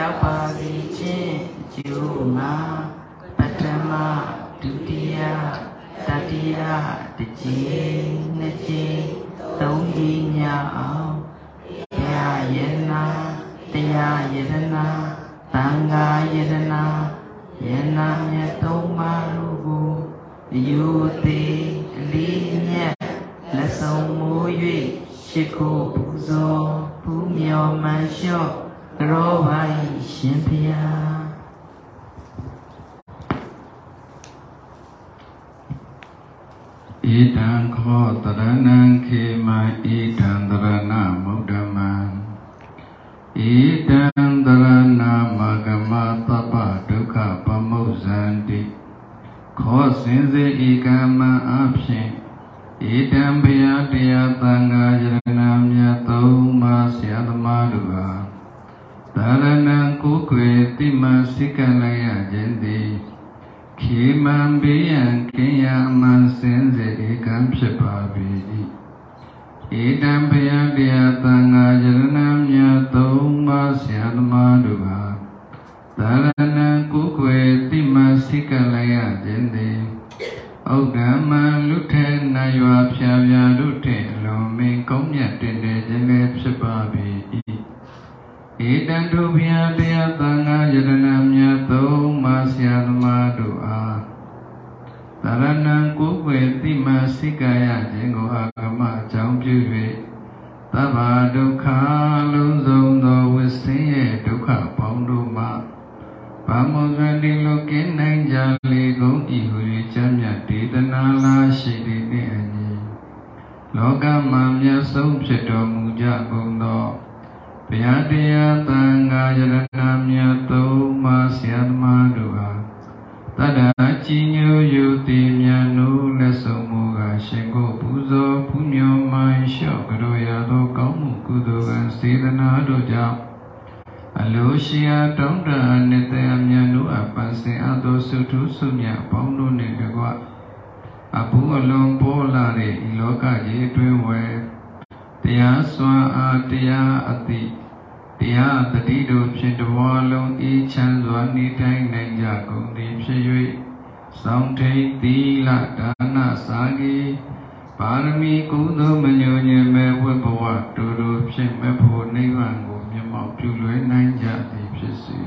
ပြောက်ပါစေခြင်းအကျိုးငါပထမဒုတိယတတိယတစ်ကြိမ်နှစ်ကြိမ်သုံးကြိမ်ညအောင်တရားယရနာတရားယရနာသံဃာယရနာယနာမြတ်သုံးပါးတို့ကိုယူသည်အလေးမြတ်လက်ဆောင်မိုး၍ရှိခိုးပူဇော်ပူမြော်မှန်လျှော့ ရောပါ၏ရှင်ဖျားဣဒံခောတရဏံခေမံဣဒံတရဏမုဒ္ဓမံဣဒံတရဏမဂမတပ္ပဒုက္ခပမုဇ္ဇန္တိခောစင်စေဧကမံအဖြင့်ဣဒံဘုရားတရားသံဃာယရဏမြတ်သုံးပါးဆရာသမားတို့အား တရဏံကိုယ်ွယ်တိမစိကံလိုက်ရခြင်းသည်ခေမံဘေးရန်ကင်းရာမန်စင်စေဧကံဖြစ်ပါ၏ဧတံဘုရားတရားသံဃာယရဏမြတ်သုံးပါးဆရာသမားတို့ဟာသာရဏံကိုယ်ွယ်တိမစိကလည်းရခြင်းသည်ဩဒ္ဓမံလူထဲနာယွာဖြာဖြာတို့ထင်အလွန်မင်းကောင်းမြတ်တင်တယ်ခြင်းလည်းဖြစ်ပါ၏ ဧတံတို့ဘုရားတရားသံဃာယရဏမြတ်သုံးပါးဆရာသမားတို့အားသရဏံကိုယ်ွယ်တိမစိကရခြင်းကိုအာဂမအကြောင်းပြု၍သဗ္ဗဒုက္ခလုံးစုံသောဝိဆင်းရဲ့ဒုက္ခပေါင်းတို့မှဘာမောဇန္တိလိုကင်းနိုင်ကြလေကုန်ဤဟူ၍ချမ်းမြတ်ဒေသနာလာရှိသည်နှင့်အညီလောကမှာမြတ်ဆုံးဖြစ်တော်မူကြကုန်သော ဘုရားတရားသံဃာယရဏမြတ်သုံးပါးဆရာသမားတို့အားတတ္တကြည်ညိုယုတိမြတ်နုလက်ဆုံးမူကားရှင်ကိုပူဇော်ဖူးမြော်မှန်လျှော့ကြတော်ရသောကောင်းမှုကုသိုလ်ကံစေတနာတို့ကြောင့်အလိုရှိရာတောင်းတအနှစ်သက်အမြတ်နုအပန်းစင်အပ်သောဆုထုဆုမြတ်ပေါင်းတို့နှင့်တကွအဘုအလွန်ပေါ်လာတဲ့ဤလောကကြီးအတွင်းဝယ် တရားစွမ်းအားတရားအသည့်တရားတတိတို့ဖြင့်တဘဝလုံးအေးချမ်းစွာနေထိုင်နိုင်ကြကုန်သည်ဖြစ်၍သောင်းထိန်သီလဒါနစာကြီးပါရမီကုသိုလ်မညိုညင်မဲ့ဝိဘဝတူတူဖြင့်မဲ့ဖို့နိဗ္ဗာန်ကိုမျက်မှောက်ပြုလွယ်နိုင်ကြသည်ဖြစ်စေ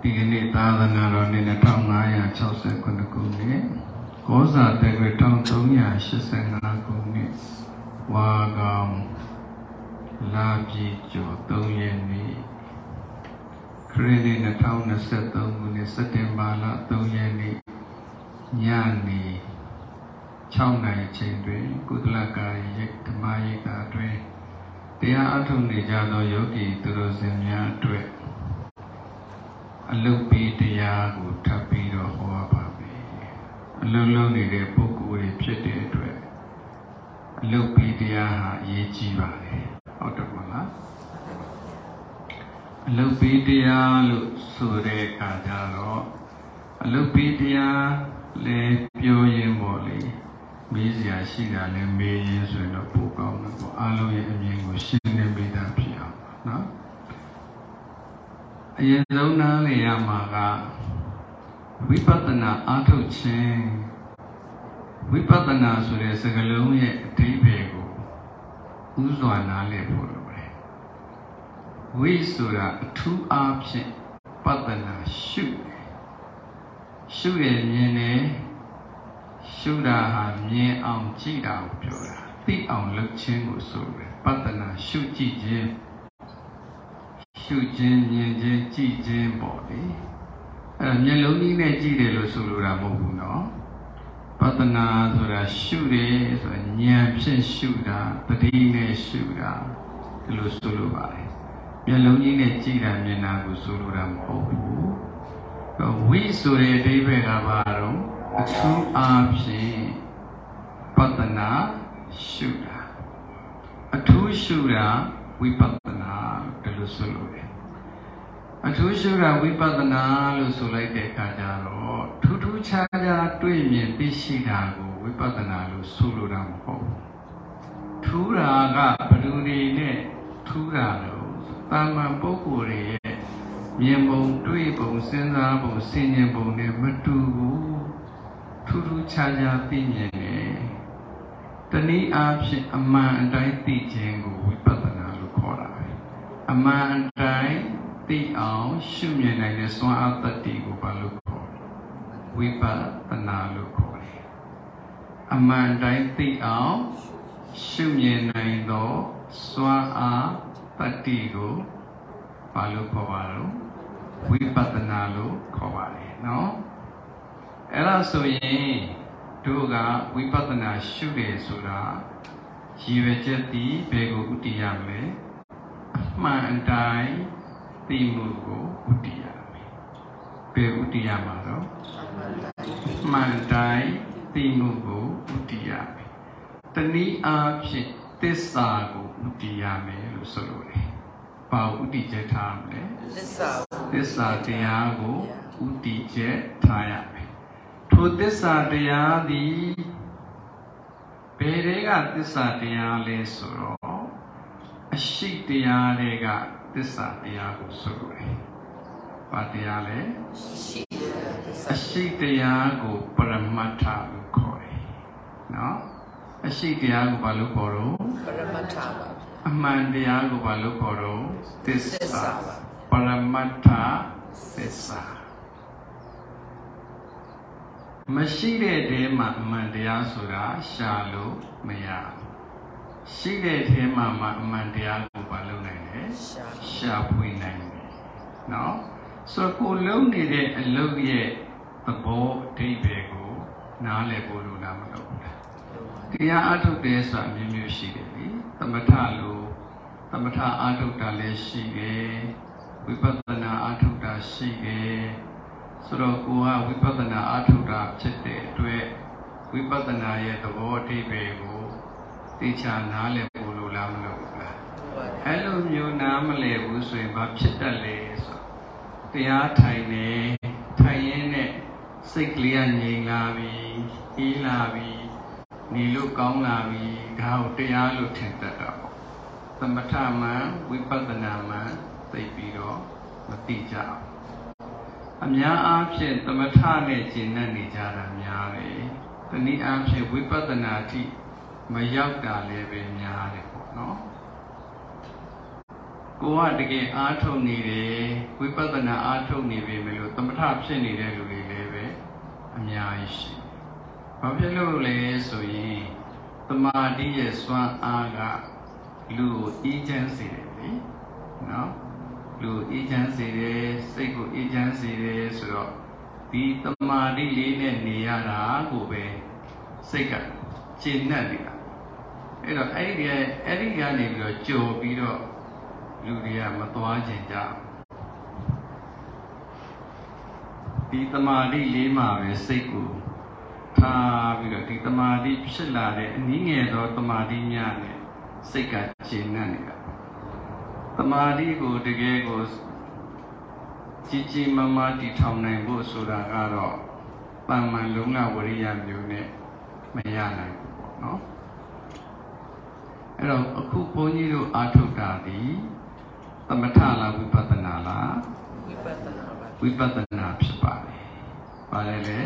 ဒီကနေ့သာသနာတော်နှစ်2569ခုနှစ် ကောဇာတက္ကရာ1385ခုနှစ်ဝါကောင်လာပြည်ကျော်3ရက်နေ့ခရစ်နှစ်2023ခုနှစ်စက်တင်ဘာလ3ရက်နေ့ညနေ6နာရီချိန်တွင်ကုသလကာရိဓမ္မရိပ်သာတွင်တရားအထုတ်နေကြသောယောဂီသူတော်စင်များအတွက်အလုတ်ပေးတရားကိုထပ်ပြီးတော့ဟောပါမယ် အလုံးလုံးနေတဲ့ပုဂ္ဂိုလ်တွေဖြစ်တဲ့အတွက်အလုတ်ပေးတရားဟာအရေးကြီးပါတယ်ဟုတ်တယ်မလားအလုတ်ပေးတရားလို့ဆိုတဲ့အခါကျတော့အလုတ်ပေးတရားလည်းပြောရင်ပေါ့လေမေးစရာရှိတာလည်းမေးရင်ဆိုရင်တော့ပိုကောင်းတယ်ပေါ့အားလုံးရဲ့အမြင်ကိုရှင်းနေပေးတာဖြစ်အောင်နော်အရင်ဆုံးနားလည်ရမှာက ဝိပဿနာအားထုတ်ခြင်းဝိပဿနာဆိုတဲ့စကားလုံးရဲ့အဓိပ္ပာယ်ကိုဥစွာနားလည်ဖို့လိုတယ်ဝိဆိုတာအထူးအားဖြင့်ပဿနာရှုတယ်ရှုရမြင်တယ်ရှုတာဟာမြင်အောင်ကြည့်တာကိုပြောတာသိအောင်လုပ်ခြင်းကိုဆိုတယ်ပဿနာရှုကြည့်ခြင်းရှုခြင်းမြင်ခြင်းကြည့်ခြင်းပေါ့လေ အဲ့ဒါမျက်လုံးကြီးနဲ့ကြည့်တယ်လို့ဆိုလိုတာမဟုတ်ဘူးနော်ပဿနာဆိုတာရှုတယ်ဆိုတာဉာဏ်ဖြင့်ရှုတာပတိနဲ့ရှုတာဒီလိုဆိုလိုပါတယ်မျက်လုံးကြီးနဲ့ကြည့်တာမြင်တာကိုဆိုလိုတာမဟုတ်ဘူးဝိဆိုတဲ့အဓိပ္ပာယ်ကဘာတော့အထူးအားဖြင့်ပဿနာရှုတာအထူးရှုတာဝိပဿနာဒီလိုဆိုလို့တယ် အထူးရှုတာဝိပဿနာလို့ဆိုလိုက်တဲ့အခါကျတော့ထူးထူးခြားခြားတွေ့မြင်သိရှိတာကိုဝိပဿနာလို့ဆိုလိုတာမဟုတ်ဘူးထူးတာကပထလူတွေနဲ့ထူးတာလို့တာမန်ပုဂ္ဂိုလ်တွေရဲ့မြင်ပုံတွေ့ပုံစဉ်းစားပုံဆင်ခြင်ပုံနဲ့မတူဘူးထူးထူးခြားခြားသိမြင်တယ်တနည်းအားဖြင့်အမှန်အတိုင်းသိခြင်းကိုဝိပဿနာလို့ခေါ်တာပဲအမှန်အတိုင်း သိအောင်ရှုမြင်နိုင်တဲ့စွမ်းအားတတ္တိကိုဘာလို့ခေါ်လဲဝိပဿနာလို့ခေါ်တယ်အမှန်တိုင်းသိအောင်ရှုမြင်နိုင်သောစွမ်းအားတတ္တိကိုဘာလို့ခေါ်ပါတော့ဝိပဿနာလို့ခေါ်ပါတယ်နော်အဲ့ဒါဆိုရင်တို့ကဝိပဿနာရှုတယ်ဆိုတာရည်ရွယ်ချက်ဒီဘယ်ကိုဥတည်ရမလဲအမှန်အတိုင်း သိမှုကိုဥတည်ရမယ်ဘယ်ဥတည်ရမှာတော့အမှန်အတိုင်းသိမှုကိုဥတည်ရမယ်တနည်းအားဖြင့်သစ္စာကိုဥတည်ရမယ်လို့ဆိုလိုတယ်ဘာဥတည်ချက်ထားမလဲသစ္စာသစ္စာတရားကိုဥတည်ချက်ထားရမယ်ထိုသစ္စာတရားသည်ဘယ်တွေကသစ္စာတရားလဲဆိုတော့ အရှိတရားတွေကသစ္စာတရားကိုဆိုလိုတယ်။ဘာတရားလဲရှိတယ်သစ္စာအရှိတရားကိုပရမတ္ထလို့ခေါ်တယ်။နော်အရှိတရားကိုဘာလို့ခေါ်တော့ပရမတ္ထပါဗျာအမှန်တရားကိုဘာလို့ခေါ်တော့သစ္သစ္စာစာပါပရမတ္ထသစ္စာမရှိတဲ့တဲမှာအမှန်တရားဆိုတာရှာလို့မရဘူး ရှိတဲ့တဲမှာမှအမှန်တရားကိုဘာလုပ်နိုင်လဲရှာရှာဖွေနိုင်တယ်နော်ဆိုတော့ကိုလုံးနေတဲ့အလုပ်ရဲ့သဘောအဓိပ္ပာယ်ကိုနားလည်ဖို့လိုလားမလိုဘူးလားတရားအထုတ်တယ်ဆိုတာအမျိုးမျိုးရှိတယ်လीသမထလို့သမထအထုတ်တာလည်းရှိတယ်ဝိပဿနာအထုတ်တာရှိတယ်ဆိုတော့ကိုကဝိပဿနာအထုတ်တာဖြစ်တဲ့အတွက်ဝိပဿနာရဲ့သဘောအဓိပ္ပာယ်ကို သိချာနားလည်ဖို့လိုလားမလိုဘူးလားအဲ့လိုမျိုးနားမလည်ဘူးဆိုရင်ဘာဖြစ်တတ်လဲဆိုတော့တရားထိုင်နေထိုင်ရင်းနဲ့စိတ်ကလေးကငြိမ်လာပြီအေးလာပြီနေလို့ကောင်းလာပြီဒါကိုတရားလို့ထင်တတ်တာပေါ့သမထမှန်ဝိပဿနာမှန်သိပြီးတော့မသိကြအောင်အများအားဖြင့်သမထနဲ့ကျင့်နေကြတာများတယ်တနည်းအားဖြင့်ဝိပဿနာအထိ မရောက်တာလည်းပဲများတယ်ပေါ့နော်ကိုကတကယ်အားထုတ်နေတယ်ဝိပဿနာအားထုတ်နေပြီမလို့သမထဖြစ်နေတဲ့လူတွေလည်းပဲအများကြီးရှိတယ်။ဘာဖြစ်လို့လဲဆိုရင်တမာတိရဲ့စွမ်းအားကလူကိုအေးချမ်းစေတယ်လေ။နော်လူကိုအေးချမ်းစေတယ်စိတ်ကိုအေးချမ်းစေတယ်ဆိုတော့ဒီတမာတိလေးနဲ့နေရတာကိုပဲစိတ်ကကျဉ်နှံ့နေတာ။ အဲ့တော့အဲ့ဒီအဲ့ဒီကနေပြီးတော့ကြော်ပြီးတော့လူတွေကမသွားကျင်ကြဘူးဒီတမာတိလေးမှာပဲစိတ်ကိုထားပြီးတော့ဒီတမာတိဖြစ်လာတဲ့အနည်းငယ်သောတမာတိများနဲ့စိတ်ကကျဉ်နှံ့နေတာတမာတိကိုတကယ်ကိုကြီးကြီးမားမားတည်ထောင်နိုင်ဖို့ဆိုတာကတော့တမ္မန်လုံးလဝရိယမျိုးနဲ့မရနိုင်ဘူးပေါ့နော် အဲ့တော့အခုဘုန်းကြီးတို့အာထုတ်တာဒီသမထလားဝိပဿနာလားဝိပဿနာပါဝိပဿနာဖြစ်ပါတယ်။ဘာလဲလဲ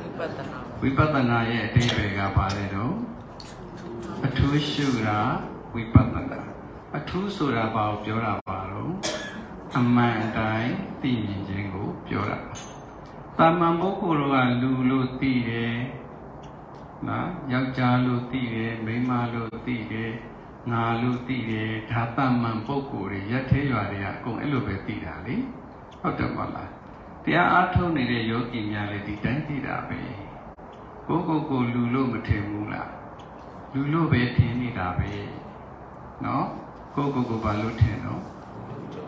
ဝိပဿနာဝိပဿနာရဲ့အဓိပ္ပာယ်ကဘာလဲတော့အထူးရှုတာဝိပဿနာအထူးဆိုတာဘာကိုပြောတာပါတော့အမှန်အတိုင်းသိမြင်ခြင်းကိုပြောတာတာမန်ပုဂ္ဂိုလ်ကလူလို့သိတယ်နော်ယောက်ျားလို့သိတယ်မိန်းမလို့သိတယ် ငါလို့သိတယ်ဒါတာမန်ပုဂ္ဂိုလ်တွေရက်သေးရွာတွေကအကုန်အဲ့လိုပဲသိတာလေဟုတ်တယ်မဟုတ်လားတရားအားထုတ်နေတဲ့ယောဂီများလည်းဒီတိုင်းသိတာပဲကိုယ့်ကိုယ်ကိုလူလို့မထင်ဘူးလားလူလို့ပဲထင်နေတာပဲနော်ကိုယ့်ကိုယ်ကိုဘာလို့ထင်တော့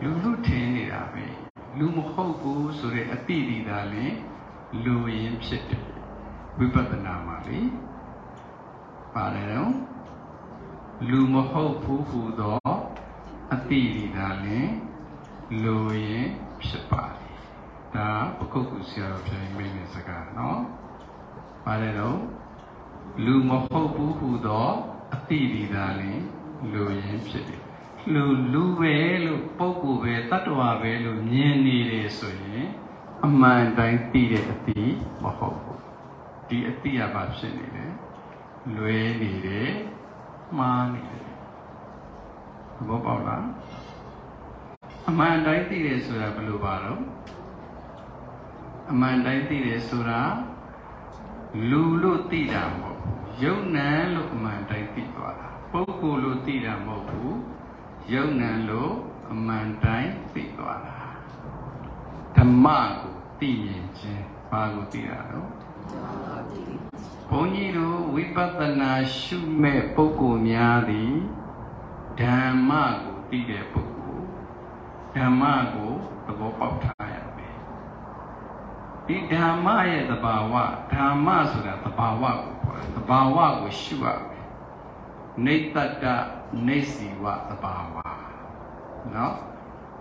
လူလို့ထင်နေတာပဲလူမဟုတ်ဘူးဆိုတဲ့အတိအကျလည်းလူရင်ဖြစ်တယ်ဝိပဿနာမှာလေပါတယ်တော့ လူမဟုတ်ဘူးဟူသောအတိအကျလည်းလူရင်ဖြစ်ပါတယ်ဒါပကုတ်ကူဆရာတော်ပြန်မိတ်နေစကားနော်ပါတယ်တော့လူမဟုတ်ဘူးဟူသောအတိအကျလည်းလူရင်းဖြစ်တယ်လူလူပဲလို့ပုဂ္ဂိုလ်ပဲတ attva ပဲလို့မြင်နေတယ်ဆိုရင်အမှန်တိုင်းသိတဲ့အတိမဟုတ်ဘူးဒီအတိကဘာဖြစ်နေလဲလွဲနေတယ် မှားနေတယ်ဘောပေါက်လားအမှန်တိုင်းသိတယ်ဆိုတာဘယ်လိုပါတော့အမှန်တိုင်းသိတယ်ဆိုတာလူလို့သိတာမဟုတ်ဘူးယုံနံလို့အမှန်တိုင်းသိသွားတာပုဂ္ဂိုလ်လို့သိတာမဟုတ်ဘူးယုံနံလို့အမှန်တိုင်းသိသွားတာဓမ္မကိုသိမြင်ခြင်းဘာကိုသိတာတော့ ဘုန်းကြီးတို့ဝိပဿနာရှုမဲ့ပုဂ္ဂိုလ်များသည်ဓမ္မကိုသိတဲ့ပုဂ္ဂိုလ်ဓမ္မကိုသဘောပေါက်ထားရမယ်ဒီဓမ္မရဲ့သဘာဝဓမ္မဆိုတာသဘာဝကိုခေါ်တယ်သဘာဝကိုရှုရမယ်နေတ္တနေစီဝသဘာဝနော်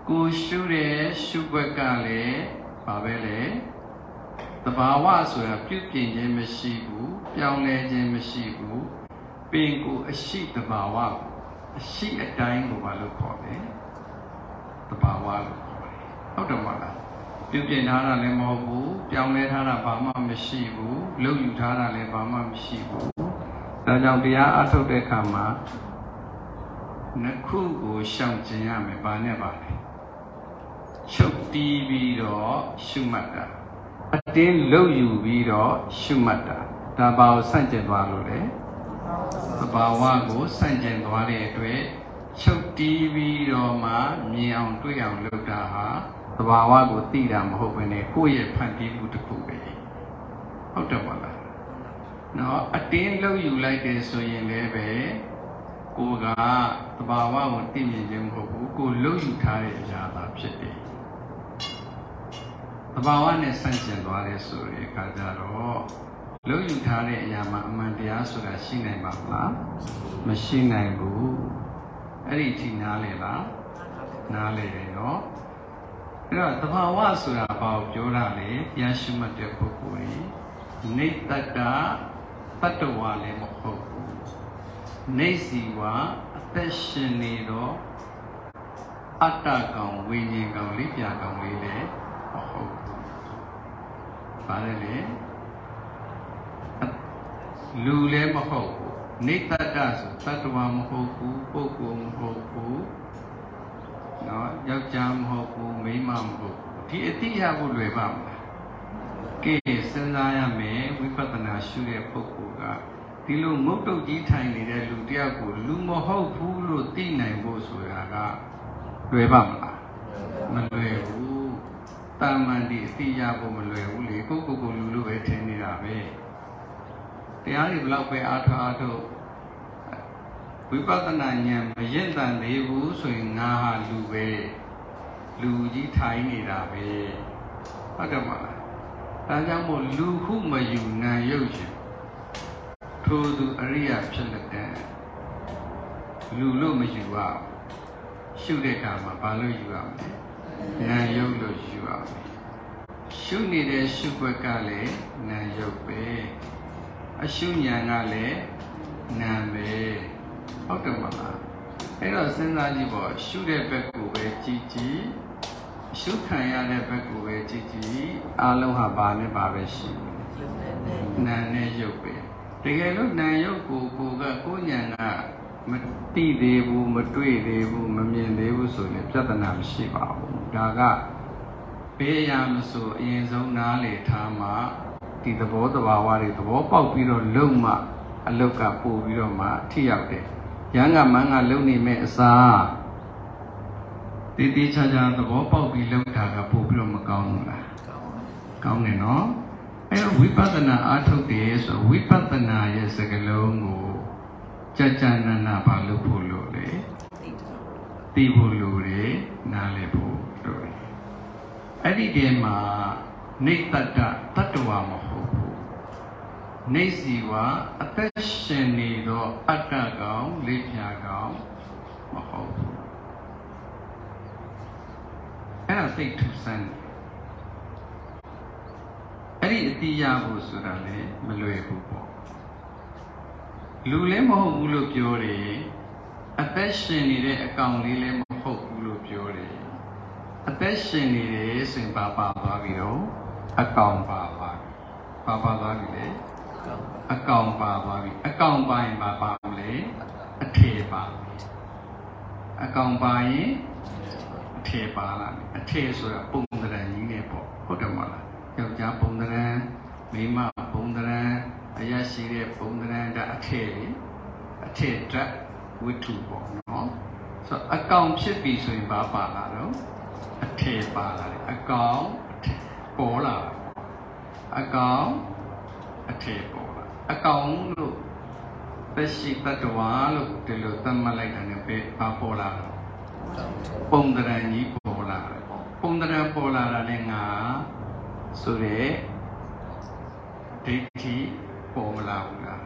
ကိုရှုတဲ့ရှုွက်ကလည်းဘာပဲလဲ သဘာဝဆိုတာပြုပြင်ခြင်းမရှိဘူးပြောင်းလဲခြင်းမရှိဘူးပင်ကိုအရှိသဘာဝကိုအရှိအတိုင်းကိုဘာလို့ခေါ်လဲသဘာဝလို့ခေါ်တယ်ဟုတ်တယ်မလားပြုပြင်ထားတာလည်းမဟုတ်ဘူးပြောင်းလဲထားတာဘာမှမရှိဘူးလုပ်ယူထားတာလည်းဘာမှမရှိဘူးဒါကြောင့်တရားအထုတ်တဲ့အခါမှာနှစ်ခုကိုရှောင်ကျင်ရမယ်ဘာနဲ့ပါလဲချုပ်တီးပြီးတော့ရှုမှတ်တာ အတင်းလုပ်ယူပြီးတော့ရှုမှတ်တာဒါဘာကိုဆန့်ကျင်သွားလို့လဲသဘာဝကိုဆန့်ကျင်သွားတဲ့အတွက်ချုပ်တီးပြီးတော့မှမြင်အောင်တွေ့အောင်လုပ်တာဟာသဘာဝကိုသိတာမဟုတ်ဘဲနဲ့ကိုယ့်ရဲ့ဖန်တီးမှုတစ်ခုပဲဟုတ်တယ်ပါလားနော်အတင်းလုပ်ယူလိုက်တယ်ဆိုရင်လည်းပဲကိုကသဘာဝကိုသိမြင်ခြင်းမဟုတ်ဘူးကိုလှုပ်ယူထားတဲ့အရာသာဖြစ်တယ် သဘာဝနဲ့ဆန့်ကျင်သွားတယ်ဆိုတဲ့အခါကျတော့လှုပ်ယူထားတဲ့အရာမှာအမှန်တရားဆိုတာရှိနိုင်မှာမလားမရှိနိုင်ဘူးအဲ့ဒီအထိနားလေလားနားလေတယ်နော်အဲ့တော့သဘာဝဆိုတာဘာကိုပြောတာလဲတရားရှိမှတ်တဲ့ပုဂ္ဂိုလ်ကြီးနေတ္တတတတ္တဝါလည်းမဟုတ်ဘူးနေစီဝါအသက်ရှင်နေတော့အတ္တကောင်ဝိညာဉ်ကောင်လေးပြကောင်လေးလည်းမဟုတ်ဘူး။ ဘာလဲလဲလူလည်းမဟုတ်ဘူးနေတ္တတဆိုတတ္တဝါမဟုတ်ဘူးပုဂ္ဂိုလ်မဟုတ်ဘူးနော်ယောက်ျားမဟုတ်ဘူးမိန်းမမဟုတ်ဘူးဒီအတိအရဖို့လွယ်ပါမလားကဲစဉ်းစားရမယ်ဝိပဿနာရှုတဲ့ပုဂ္ဂိုလ်ကဒီလိုမုတ်တုတ်ကြီးထိုင်နေတဲ့လူတယောက်ကိုလူမဟုတ်ဘူးလို့သိနိုင်ဖို့ဆိုတာကလွယ်ပါမလားမလွယ်ဘူး တာမန်ဒီအတိအရဖို့မလွယ်ဘူးလေကိုယ့်ကိုယ်ကိုလူလို့ပဲထင်နေတာပဲတရားတွေဘလောက်ပဲအားထားအားထုတ်ဝိပဿနာဉာဏ်မရင့်တန်သေးဘူးဆိုရင်ငါဟာလူပဲလူကြီးထိုင်နေတာပဲဟုတ်တယ်မလားဒါကြောင့်မို့လူဟုမယူနာရုပ်ရှင်ထိုသူအရိယာဖြစ်လက်တဲ့လူလို့မယူရအောင်ရှုတဲ့အခါမှာဘာလို့ယူရမလဲ နာရုပ်လို့ယူရမယ်ရှုနေတဲ့ရှုွက်ကလည်းနာရုပ်ပဲအရှုဉာဏ်ကလည်းနာပဲဟုတ်တယ်မလားအဲ့တော့စဉ်းစားကြည့်ပေါ့ရှုတဲ့ဘက်ကိုပဲကြည်ကြည်ရှုခံရတဲ့ဘက်ကိုပဲကြည်ကြည်အလုံးဟာဘာနဲ့ဘာပဲရှိနာနဲ့ရုပ်ပဲတကယ်လို့နာရုပ်ကိုကိုကကိုဉာဏ်က မတိသေးဘူးမတွေ့သေးဘူးမမြင်သေးဘူးဆိုရင်ပြဿနာမရှိပါဘူးဒါကဘေးရမဆိုအရင်ဆုံးနားလေထားမှဒီသဘောတဘာဝတွေသဘောပေါက်ပြီးတော့လုံမှအလုတ်ကပို့ပြီးတော့မှထိရောက်တယ်ရန်ကမန်းကလုံနေမဲ့အစားတည်တည်ချာချာသဘောပေါက်ပြီးလုံတာကပို့ပြီးတော့မကောင်းဘူးလားကောင်းတယ်နော်အဲတော့ဝိပဿနာအားထုတ်တယ်ဆိုဝိပဿနာရဲ့စကလုံးကို ကြကြနနဘာလို့ဖို့လို့လဲသိဖို့လိုတယ်နားလည်ဖို့လိုတယ်အဲ့ဒီတည်းမှာနေတ္တတတတ္တဝါမဟုတ်ဘူးနေစီဝါအသက်ရှင်နေသောအတ္တကောင်လေးဖြာကောင်မဟုတ်ဘူးအဲ့ဒါသိထူဆန်းတယ်အဲ့ဒီအတိအရဖို့ဆိုတာလည်းမလွယ်ဘူးပေါ့ လူလည်းမဟုတ်ဘူးလို့ပြောတယ်အသက်ရှင်နေတဲ့အကောင်လေးလည်းမဟုတ်ဘူးလို့ပြောတယ်အသက်ရှင်နေတယ်ဆိုရင်ပါပါသွားပြီတော့အကောင်ပါသွားပြီပါပါသွားပြီလေအကောင်ပါသွားပြီအကောင်ပါရင်ပါပါမလဲအထေပါပြီအကောင်ပါရင်အထေပါလာပြီအထေဆိုတာပုံသဏ္ဍာန်ကြီးနဲ့ပေါ့ဟုတ်တယ်မဟုတ်လားယောက်ျားပုံသဏ္ဍာန်မိန်းမပုံသဏ္ဍာန် အရရှိတဲ့ပုံသဏ္ဍာန်ဒါအထေလေအထေဓာတ်ဝိထုပေါ့နော်ဆိုတော့အကောင်ဖြစ်ပြီဆိုရင်ဘာပါလာတော့အထေပါလာတယ်အကောင်အထေပေါ်လာတယ်အကောင်အထေပေါ်လာအကောင်လို့သက်ရှိတတ္တဝါလို့ဒီလိုသတ်မှတ်လိုက်တာ ਨੇ ပဲဘာပေါ်လာတော့ပုံတရံကြီးပေါ်လာတယ်ပေါ့ပုံတရံပေါ်လာတာလည်းငါဆိုတဲ့ဒိဋ္ဌိ ပေါ်မလာဘူးလား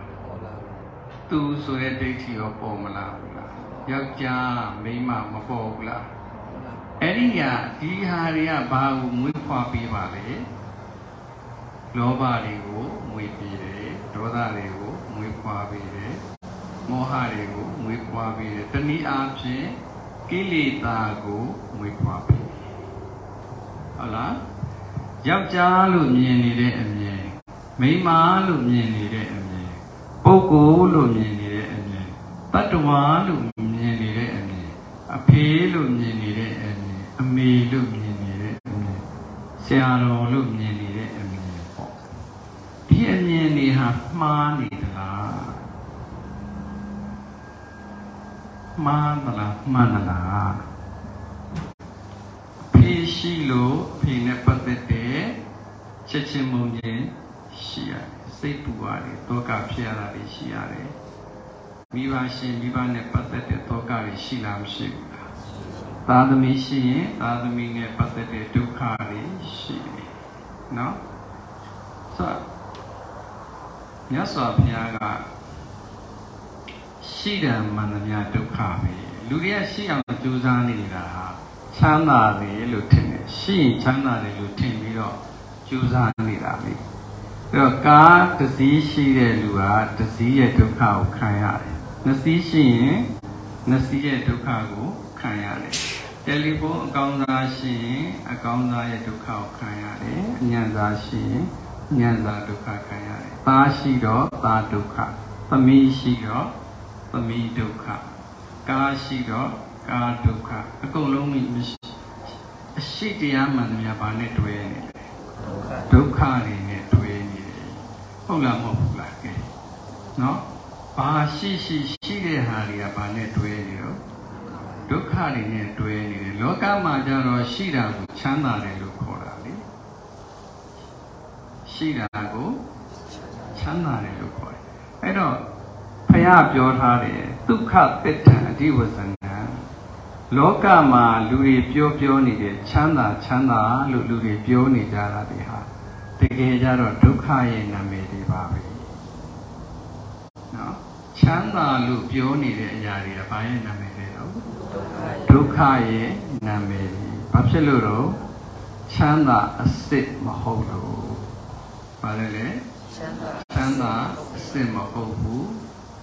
သူဆိုတဲ့ဒိဋ္ဌိရောပေါ်မလာဘူးလားယောက်ျားမိန်းမမပေါ်ဘူးလားအဲ့ဒီကဒီဟာတွေကဘာကိုမွေးဖွားပေးပါလဲလောဘတွေကိုမွေးပေးတယ်ဒေါသတွေကိုမွေးဖွားပေးတယ်မောဟတွေကိုမွေးဖွားပေးတယ်တနည်းအားဖြင့်ကိလေသာကိုမွေးဖွားပေးတယ်ဟုတ်လားယောက်ျားလို့မြင်နေတဲ့အမြင် မိန်းမလို့မြင်နေတဲ့အမြင်ပုဂ္ဂိုလ်လို့မြင်နေတဲ့အမြင်တတ္တဝါလို့မြင်နေတဲ့အမြင်အဖေလို့မြင်နေတဲ့အမြင်အမေလို့မြင်နေတဲ့အမြင်ဆရာတော်လို့မြင်နေတဲ့အမြင်ပေါ့ဒီအမြင်တွေဟာမှားနေသလားမှားသလားမှန်သလားဖေးရှိလို့ဖေးနဲ့ပတ်သက်တဲ့ချက်ချင်းမုံချင်း ရှိရတယ်စိတ်ပူရတယ်တောကဖြစ်ရတာတွေရှိရတယ်မိဘရှင်မိဘနဲ့ပတ်သက်တဲ့တောကတွေရှိလားမရှိဘူးလားသာသမီရှိရင်သာသမီနဲ့ပတ်သက်တဲ့ဒုက္ခတွေရှိတယ်နော်ဆိုတော့မြတ်စွာဘုရားကရှိတယ်မှန်သမျှဒုက္ခပဲလူတွေကရှိအောင်ကြိုးစားနေတာဟာချမ်းသာတယ်လို့ထင်တယ်ရှိရင်ချမ်းသာတယ်လို့ထင်ပြီးတော့ကြိုးစားနေတာလေ အဲ့တော့ကားတစ်စီးရှိတဲ့လူကတစ်စီးရဲ့ဒုက္ခကိုခံရတယ်နှစ်စီးရှိရင်နှစ်စီးရဲ့ဒုက္ခကိုခံရတယ်တယ်လီဖုန်းအကောင်းစားရှိရင်အကောင်းစားရဲ့ဒုက္ခကိုခံရတယ်အညံ့စားရှိရင်ညံ့စားဒုက္ခခံရတယ်သားရှိတော့သားဒုက္ခသမီးရှိတော့သမီးဒုက္ခကားရှိတော့ကားဒုက္ခအကုန်လုံးမရှိအရှိတရားမှန်သမျှဘာနဲ့တွဲနေလဲဒုက္ခတွေနဲ့တွဲနေတယ် ဟုတ်လားမဟုတ်ဘူးလားကဲနော်ဘာရှိရှိရှိတဲ့ဟာတွေကဘာနဲ့တွဲနေတော့ဒုက္ခတွေနဲ့တွဲနေတယ်လောကမှာကြတော့ရှိတာကိုချမ်းသာတယ်လို့ခေါ်တာလေရှိတာကိုချမ်းသာတယ်လို့ခေါ်တယ်အဲ့တော့ဖះပြောထားတယ်ဒုက္ခသစ္ထံအဓိဝဇဏံလောကမှာလူတွေပြောပြောနေတဲ့ချမ်းသာချမ်းသာလို့လူတွေပြောနေကြတာတွေဟာ တကယ်ကြတော့ဒုက္ခရဲ့နာမည်တွေပါပဲနော်ချမ်းသာလို့ပြောနေတဲ့အရာတွေကဘာရဲ့နာမည်လဲတော့ဒုက္ခရဲ့နာမည်တွေဘာဖြစ်လို့တော့ချမ်းသာအစစ်မဟုတ်လို့ဘာလဲလဲချမ်းသာချမ်းသာအစစ်မဟုတ်ဘူး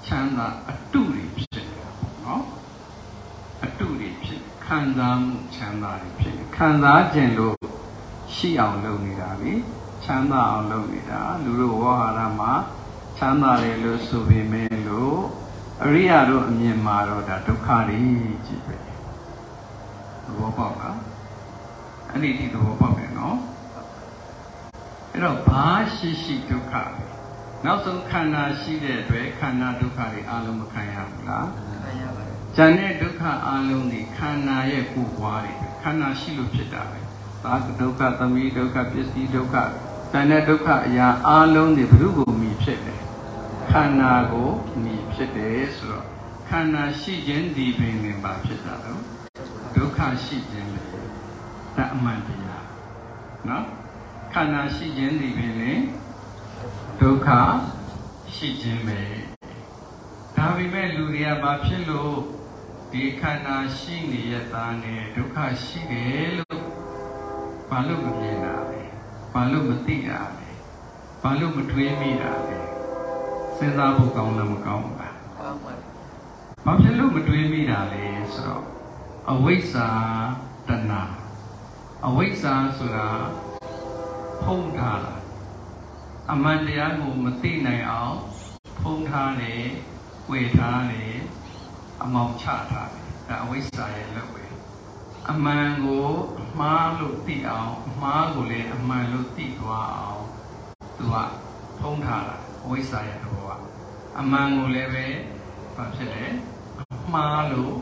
ချမ်းသာအတုတွေဖြစ်နေတာပေါ့နော်အတုတွေဖြစ်ခံစားမှုချမ်းသာတွေဖြစ်ခံစားခြင်းလို့ရှိအောင်လုပ်နေတာလေ ချမ်းသာအောင်လုပ်နေတာလူတို့ဝေါဟာရမှာချမ်းသာတယ်လို့ဆိုပေမဲ့လို့အရိယာတို့အမြင်မှာတော့ဒါဒုက္ခတွေကြီးပဲသဘောပေါက်လားအဲ့ဒီဒီသဘောပေါက်တယ်နော်အဲ့တော့ဘာရှိရှိဒုက္ခပဲနောက်ဆုံးခန္ဓာရှိတဲ့အတွက်ခန္ဓာဒုက္ခတွေအလုံးမခံရဘူးလားခံရပါတယ်။ဉာဏ်နဲ့ဒုက္ခအလုံးတွေခန္ဓာရဲ့ကိုယ်ပွားတွေပဲခန္ဓာရှိလို့ဖြစ်တာပဲ။သာဒုက္ခသမီးဒုက္ခပစ္စည်းဒုက္ခ ဉာဏ်နဲ့ဒုက္ခအရာအလုံးတွေဘု து ကိုမိဖြစ်တယ်။ခန္ဓာကိုမိဖြစ်တယ်ဆိုတော့ခန္ဓာရှိခြင်းဒီပင်နဲ့ပါဖြစ်တာတော့ဒုက္ခရှိခြင်းလေဒါအမှန်တရားနော်ခန္ဓာရှိခြင်းဒီပင်လေဒုက္ခရှိခြင်းပဲဒါပေမဲ့လူတွေကဘာဖြစ်လို့ဒီခန္ဓာရှိနေရတာနဲ့ဒုက္ခရှိတယ်လို့ဘာလို့မမြင်တာလဲ ဘာလို့မသိတာလဲဘာလို့မတွေးမိတာလဲစဉ်းစားဖို့ကောင်းလားမကောင်းဘူးလားကောင်းပါဘာဖြစ်လို့မတွေးမိတာလဲဆိုတော့အဝိဇ္ဇာတဏှာအဝိဇ္ဇာဆိုတာဖုံးထားတာအမှန်တရားကိုမသိနိုင်အောင်ဖုံးထားတယ်၊ွေထားတယ်အမောင်ချထားတယ်ဒါအဝိဇ္ဇာရဲ့လက်ဝဲ အမှန်ကိုအမှားလို့သိအောင်အမှားကိုလည်းအမှန်လို့သိသွားအောင်သူကဖုံးထားတာအဝိဇ္ဇာရဲ့သဘောကအမှန်ကိုလည်းပဲဘာဖြစ်လဲအမှားလို့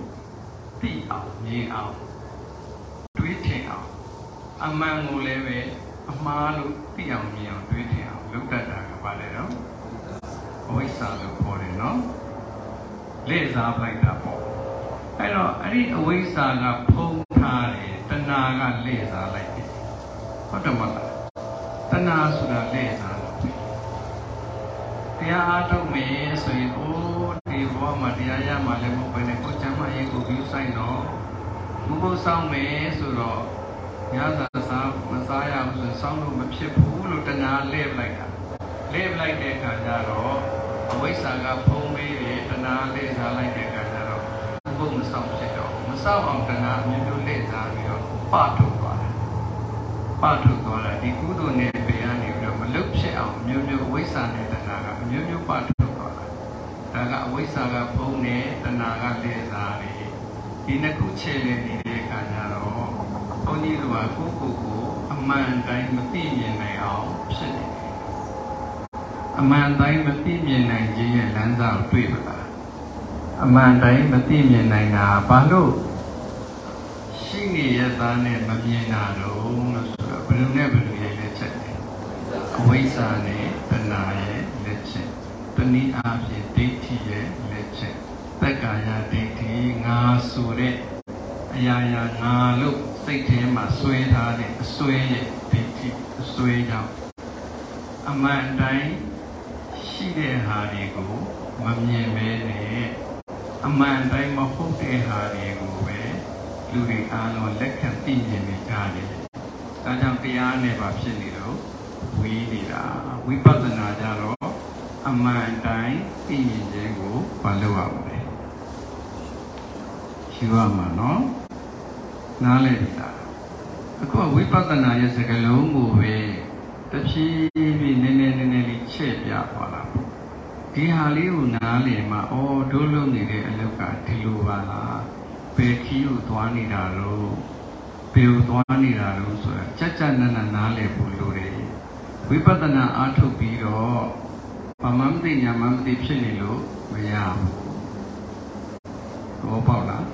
သိအောင်မြင်အောင်တွေးထင်အောင်အမှန်ကိုလည်းပဲအမှားလို့သိအောင်မြင်အောင်တွေးထင်အောင်လုပ်တတ်တာကဘာလဲတော့အဝိဇ္ဇာလို့ခေါ်တယ်နော်လေစားပလိုက်တာပေါ့ အဲ့တော့အဲ့ဒီအဝိဇ္ဇာကဖုံးထားတယ်တဏှာကလေစားလိုက်တယ်ဟုတ်တယ်မလားတဏှာဆိုတာလေစားတာပဲတရားအားထုတ်မယ်ဆိုရင်အိုးဒီဘဝမှာတရားရမှလည်းမဟုတ်ဘဲနဲ့ကိုယ်ချမ်းမရေးကိုပြီးဆိုင်တော့ဘုဘဆောင်မယ်ဆိုတော့ညစာစားမစားရဘူးဆိုရင်စောင်းလို့မဖြစ်ဘူးလို့တဏှာလဲပလိုက်တာလဲပလိုက်တဲ့အခါကျတော့အဝိဇ္ဇာကဖုံးပေးတယ်တဏှာလဲစားလိုက်တဲ့အခါ ကျတော့ဘုဘမဆောင်ဖြစ်တော့မဆောင်အောင်တဏှာအမျိုးမျိုးလဲစားပြီးတော့ပထုတ်သွားတယ်ပထုတ်သွားတာဒီကုသိုလ်နဲ့ပေရနေပြီးတော့မလုတ်ဖြစ်အောင်အမျိုးမျိုးအဝိဇ္ဇာနဲ့တဏှာကအမျိုးမျိုးပထုတ်သွားတာဒါကအဝိဇ္ဇာကဖုံးတယ်တဏှာကလဲစားတယ်ဒီနှစ်ခုချဲ့လဲနေတဲ့အခါကျတော့ဘုန်းကြီးတို့ကကိုယ့်ကိုယ်ကိုအမှန်တိုင်းမသိမြင်နိုင်အောင်ဖြစ်နေတယ်အမှန်တိုင်းမသိမြင်နိုင်ခြင်းရဲ့လမ်းစာကိုတွေ့ပါလား အမှန်တိုင်းမသိမြင်နိုင်တာဘာလို့ရှိနေရသားနဲ့မမြင်တာတော့လို့ဆိုတော့ဘယ်လိုနဲ့ဘယ်လိုရဲ့လက်ချက်လဲအဝိဇ္ဇာနဲ့တဏှာရဲ့လက်ချက်တနည်းအားဖြင့်ဒိဋ္ဌိရဲ့လက်ချက်တက္ကာယဒိဋ္ဌိငါဆိုတဲ့အရာရာငါလို့စိတ်ထဲမှာဆွဲထားတဲ့အဆွဲရဲ့ဒိဋ္ဌိအဆွဲကြောင့်အမှန်တိုင်းရှိတဲ့ဟာတွေကိုမမြင်ပဲနဲ့ အမှန်တိုင်းမဟုတ်တဲ့ဟာတွေကိုပဲလူတွေအားလုံးလက်ခံသိမြင်နေကြတယ်။ဒါကြောင့်တရားနဲ့ပါဖြစ်နေတော့ဝီးနေတာဝိပဿနာကြတော့အမှန်တိုင်းသိမြင်ခြင်းကိုမလုပ်ရဘူးလေ။ရှိရမှာနော်။နားလည်ပြီလား။အခုဝိပဿနာရဲ့စကားလုံးကိုပဲတဖြည်းဖြည်းနည်းနည်းနည်းနည်းလေးချဲ့ပြသွားတာပေါ့ ဒီဟာလေးကိုနားလည်မှာအော်တို့လုံနေတဲ့အလုပ်ကဒီလိုပါလားဘယ်ခီးကိုသွားနေတာလို့ဘယ်ကိုသွားနေတာလို့ဆိုတာကြက်ကြက်နက်နက်နားလည်ဖို့လိုတယ်ဝိပဿနာအားထုတ်ပြီးတော့ဘာမှမသိညာမှမသိဖြစ်နေလို့မရဘူးဘောပေါက်လား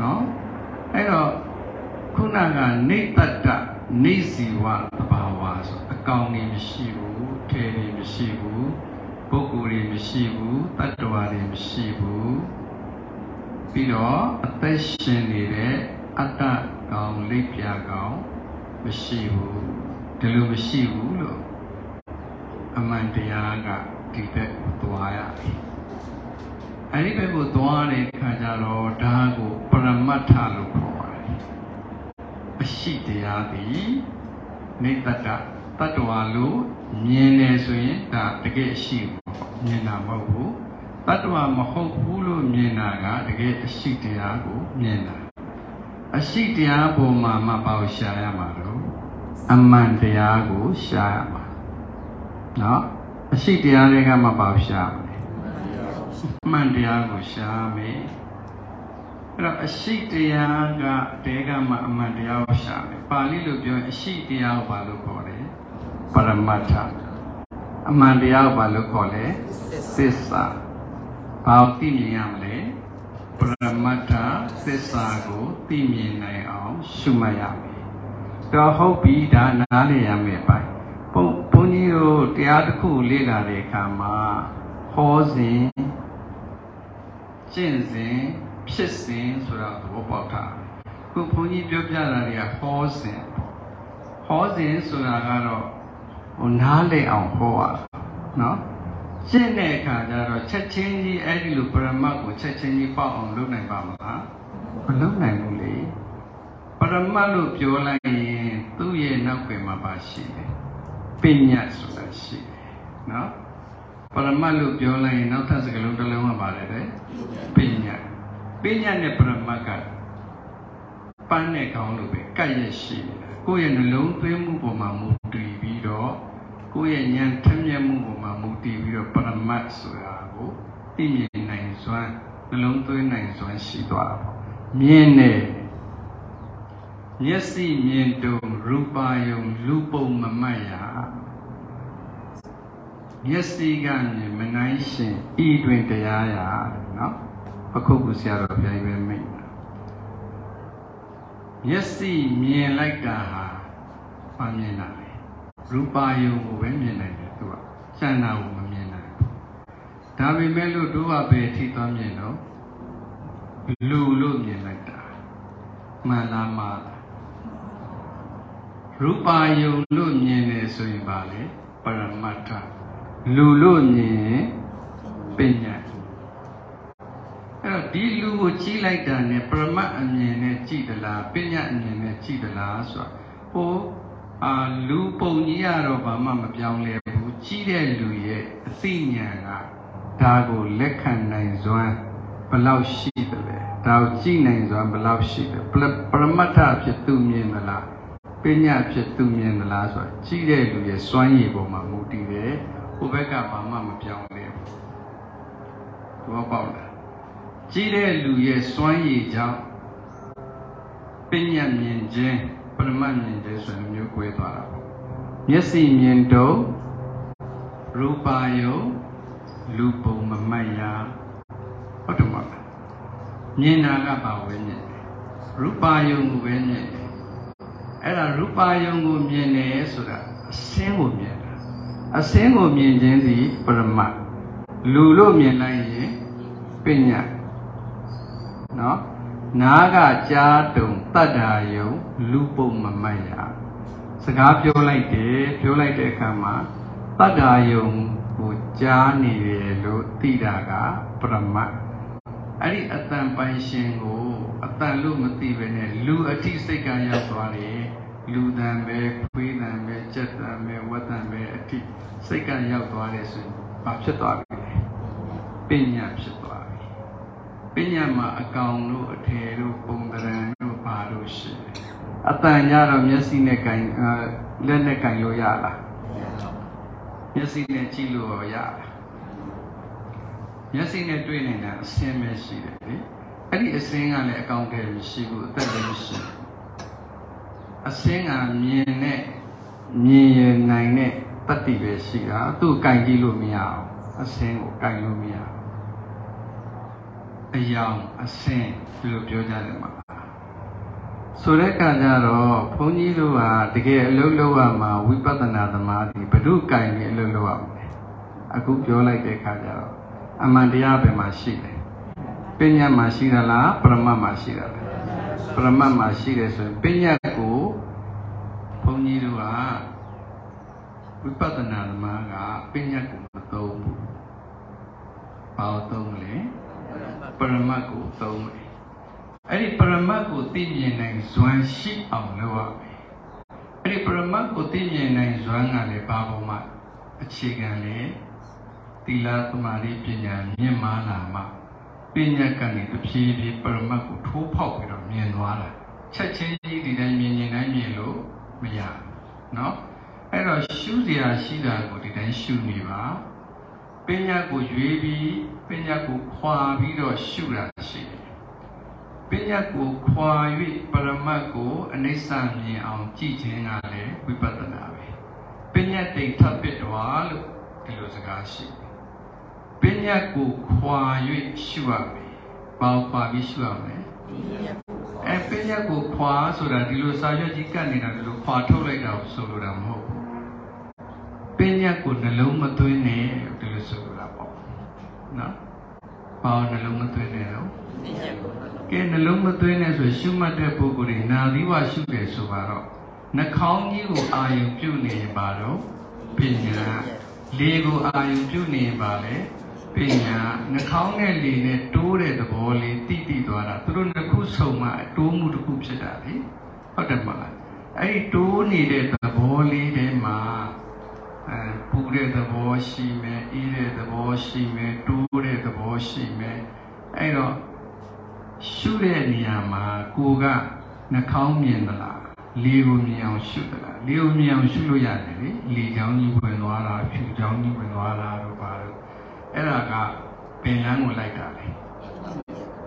နော်အဲ့တော့ခုနကနေတ္တနေစီဝသဘာဝဆိုအကောင်နေမရှိဘူးထေနေမရှိဘူး ပုဂ္ဂိုလ်တွေမရှိဘူးတတ္တဝါတွေမရှိဘူးပြီးတော့အသက်ရှင်နေတဲ့အတ္တကောင်လိပ်ပြကောင်မရှိဘူးဒီလိုမရှိဘူးလို့အမှန်တရားကဒီဘက်ကိုသွားရတယ်အဲ့ဒီဘက်ကိုသွားတဲ့အခါကျတော့ဒါကိုပရမတ္ထလို့ခေါ်ပါတယ်အရှိတရားသည်နေတ္တတတ္တဝါလို့ မြင်တယ်ဆိုရင်ဒါတကယ်အရှိဘူးမြင်တာမဟုတ်ဘူးတတ္တဝါမဟုတ်ဘူးလို့မြင်တာကတကယ်အရှိတရားကိုမြင်တာအရှိတရားပေါ်မှာမပေါ့ရှာရမှာတော့အမှန်တရားကိုရှာရမှာနော်အရှိတရားတွေကမပေါ့ရှာမယ်အမှန်တရားကိုရှာမယ်အဲ့တော့အရှိတရားကတဲကမှအမှန်တရားကိုရှာမယ်ပါဠိလိုပြောရင်အရှိတရားကိုဘာလို့ခေါ်လဲ ပရမတ္ထအမှန်တရားကိုဘာလို့ခေါ်လဲသစ္စာဘာကိုသိမြင်ရမလဲပရမတ္ထသစ္စာကိုသိမြင်နိုင်အောင်ရှုမှတ်ရမယ်တော့ဟုတ်ပြီဒါနားလည်ရမယ်ပိုင်းဘုန်းဘုန်းကြီးတို့တရားတစ်ခုလေ့လာတဲ့အခါမှာဟောစဉ်ကျင့်စဉ်ဖြစ်စဉ်ဆိုတာသဘောပေါက်တာခုဘုန်းကြီးပြောပြတာတွေကဟောစဉ်ဟောစဉ်ဆိုတာကတော့ ဟိုနားလည်အောင်ဟောရနော်ရှင်းတဲ့အခါကျတော့ချက်ချင်းကြီးအဲ့ဒီလိုပရမတ်ကိုချက်ချင်းကြီးပေါက်အောင်လုပ်နိုင်ပါမလားမလုပ်နိုင်ဘူးလေပရမတ်လို့ပြောလိုက်ရင်သူ့ရဲ့နောက်ွယ်မှာပါရှိတယ်ပညာဆိုတာရှိတယ်နော်ပရမတ်လို့ပြောလိုက်ရင်နောက်ထပ်စကားလုံးတစ်လုံးကပါတယ်တဲ့ပညာပညာနဲ့ပရမတ်ကပန်းနဲ့ကောင်းလို့ပဲကတ်ရရှိနေတာကိုယ့်ရဲ့နှလုံးသွင်းမှုပေါ်မှာမူတည်ပြီး တော့ကိုယ့်ရဲ့ဉာဏ်ထက်မြက်မှုပေါ်မှာမူတည်ပြီးတော့ပရမတ်ဆိုတာကိုသိမြင်နိုင်စွမ်းနှလုံးသွင်းနိုင်စွမ်းရှိသွားတာပေါ့မြင်နေမျက်စိမြင်တုံရူပါယုံလူပုံမမတ်ရမျက်စိကမြင်မနိုင်ရှင်ဤတွင်တရားရနော်အခုခုဆရာတော်ပြန်ပြမိတ်မျက်စိမြင်လိုက်တာဟာဘာမြင်တာ ရူပါယုံကိုပဲမြင်နိုင်တယ်သူကစန္နာကိုမမြင်နိုင်ဘူးဒါပေမဲ့လို့တို့ကပဲထိသွားမြင်တော့လူလို့မြင်လိုက်တာမှန်လားမှားလားရူပါယုံလို့မြင်တယ်ဆိုရင်ပါလေပရမတ္ထလူလို့မြင်ရင်ပညာအဲ့တော့ဒီလူကိုကြည့်လိုက်တာနဲ့ပရမတ်အမြင်နဲ့ကြည့်သလားပညာအမြင်နဲ့ကြည့်သလားဆိုတာဟို အာလူပုံကြီးရတော့ဘာမှမပြောင်းလဲဘူးကြည့်တဲ့လူရဲ့အသိဉာဏ်ကဒါကိုလက်ခံနိုင်စွမ်းဘယ်လောက်ရှိတယ်လဲဒါကိုကြည့်နိုင်စွမ်းဘယ်လောက်ရှိတယ်ပရမတ္ထဖြစ်သူမြင်သလားပညာဖြစ်သူမြင်သလားဆိုတာကြည့်တဲ့လူရဲ့စွမ်းရည်ပေါ်မှာမူတည်တယ်ဟိုဘက်ကဘာမှမပြောင်းလဲဘူးဘောပေါက်လားကြည့်တဲ့လူရဲ့စွမ်းရည်ကြောင့်ပညာမြင်ခြင်းပရမတ်မြင်ခြင်းဆိုတဲ့မျိုး ကွဲသွားတာပေါ့မျက်စိမြင်တော့ရူပါယုလူပုံမမတ်ရဟုတ်တယ်မဟုတ်လားမြင်တာကပါဝဲမြင်တယ်ရူပါယုံကိုပဲမြင်တယ်အဲ့ဒါရူပါယုံကိုမြင်တယ်ဆိုတာအစင်းကိုမြင်တာအစင်းကိုမြင်ခြင်းစီပရမတ်လူလို့မြင်လိုက်ရင်ပညာနော်နားကကြားတုံတတ္တာယုံလူပုံမမတ်ရ စကားပြောလိုက်တယ်ပြောလိုက်တဲ့အခါမှာတတ္တာယုံကိုကြားနေတယ်လို့သိတာကပရမတ်အဲ့ဒီအတန်ပိုင်ရှင်ကိုအတန်လို့မသိပဲနဲ့လူအထိစိတ်ကရောက်သွားတယ်လူတန်ပဲခွေးတန်ပဲကြက်တန်ပဲဝက်တန်ပဲအထိစိတ်ကရောက်သွားတယ်ဆိုရင်ဘာဖြစ်သွားပြီလဲပညာဖြစ်သွား ပြီပညာမှာအကောင်တို့အထေတို့ပုံတရံတို့ဘာလို့ရှိတယ်အတန်ကြတော့မျက်စိနဲ့ကင်လက်နဲ့ကင်လို့ရလားမျက်စိနဲ့ကြည့်လို့ရလားမျက်စိနဲ့တွေ့နေတာအစင်းပဲရှိတယ်လေအဲ့ဒီအစင်းကလည်းအကောင်တည်းမရှိဘူးအသက်လည်းမရှိဘူးအစင်းကမြင်နဲ့မြင်ရနိုင်တဲ့တတ္တိပဲရှိတာသူ့ကင်ကြည့်လို့မရအောင်အစင်းကိုကင်လို့မရအောင် အယောင်အစင်းဒီလိုပြောကြတယ်မှာဆိုတဲ့ကကြတော့ဘုန်းကြီးတို့ကတကယ်အလုပ်လုပ်ရမှာဝိပဿနာသမားဒီဘ ᱹ ကင်ပြီးအလုပ်လုပ်ရမှာအခုပြောလိုက်တဲ့ခါကျတော့အမှန်တရားပဲမှာရှိတယ်ပညာမှာရှိသလားပရမတ်မှာရှိတာလားပရမတ်မှာရှိတယ်ဆိုရင်ပညာကိုဘုန်းကြီးတို့ကဝိပဿနာသမားကပညာကိုမသုံးဘူး။ဘာလို့သုံးလဲ ပရမတ်ကိုသုံးတယ်။အဲ့ဒီပရမတ်ကိုသိမြင်နိုင်ဇွမ်းရှိအောင်လုပ်ရမယ်။အဲ့ဒီပရမတ်ကိုသိမြင်နိုင်ဇွမ်းကလည်းဘာပေါ်မှာအခြေခံလဲသီလသမာဓိပညာမြင့်မားလာမှပညာကနေတဖြည်းဖြည်းပရမတ်ကိုထိုးဖောက်ပြီးတော့မြင်သွားတာချက်ချင်းကြီးဒီတိုင်းမြင်မြင်တိုင်းမြင်လို့မရဘူးเนาะအဲ့တော့ရှုစရာရှိတာကိုဒီတိုင်းရှုနေပါပညာကိုရွေးပြီး ပညာကိုခွာပြီးတော့ရှုတာရှိတယ်ပညာကိုခွာ၍ပရမတ်ကိုအနိစ္စမြင်အောင်ကြည့်ခြင်းကလည်းဝိပဿနာပဲပညာတိတ်ထပ်ပစ်တော်လို့ဒီလိုစကားရှိတယ်ပညာကိုခွာ၍ရှုရမယ်။ဘာခွာပြီးရှုရမလဲ။အဲပညာကိုခွာဆိုတာဒီလိုစာရွက်ကြီးကတ်နေတာဒီလိုခွာထုတ်လိုက်တာကိုဆိုလိုတာမဟုတ်ဘူး။ပညာကိုနှလုံးမသွင်းနဲ့ဒီလိုဆိုလိုတာပေါ့။ နော်။ဘာနှလုံးမသွင်းနဲ့တော့ကဲနှလုံးမသွင်းနဲ့ဆိုရှုမှတ်တဲ့ပုဂ္ဂိုလ်တွေနာသီဝရှုတယ်ဆိုတော့နှာခေါင်းကြီးကိုအာယုပြုနေပါတော့ပညာလေကိုအာယုပြုနေပါလေပညာနှာခေါင်းနဲ့လေနဲ့တိုးတဲ့သဘောလေးတိတိသွားတာသူတို့နှစ်ခုဆုံမှတိုးမှုတစ်ခုဖြစ်တာလေဟုတ်တယ်မလားအဲ့ဒီတိုးနေတဲ့သဘောလေးထဲမှာ အဲပူတဲ့သဘောရှိမယ်အေးတဲ့သဘောရှိမယ်တိုးတဲ့သဘောရှိမယ်အဲ့တော့ရှုတဲ့နေရာမှာကိုကနှာခေါင်းမြင်သလားလေကိုမြင်အောင်ရှုသလားလေကိုမြင်အောင်ရှုလို့ရတယ်လေလေချောင်းကြီးဝင်သွားတာဖြူချောင်းကြီးဝင်သွားတာတို့ပါတော့အဲ့ဒါကပင်လန်းကိုလိုက်တာလေ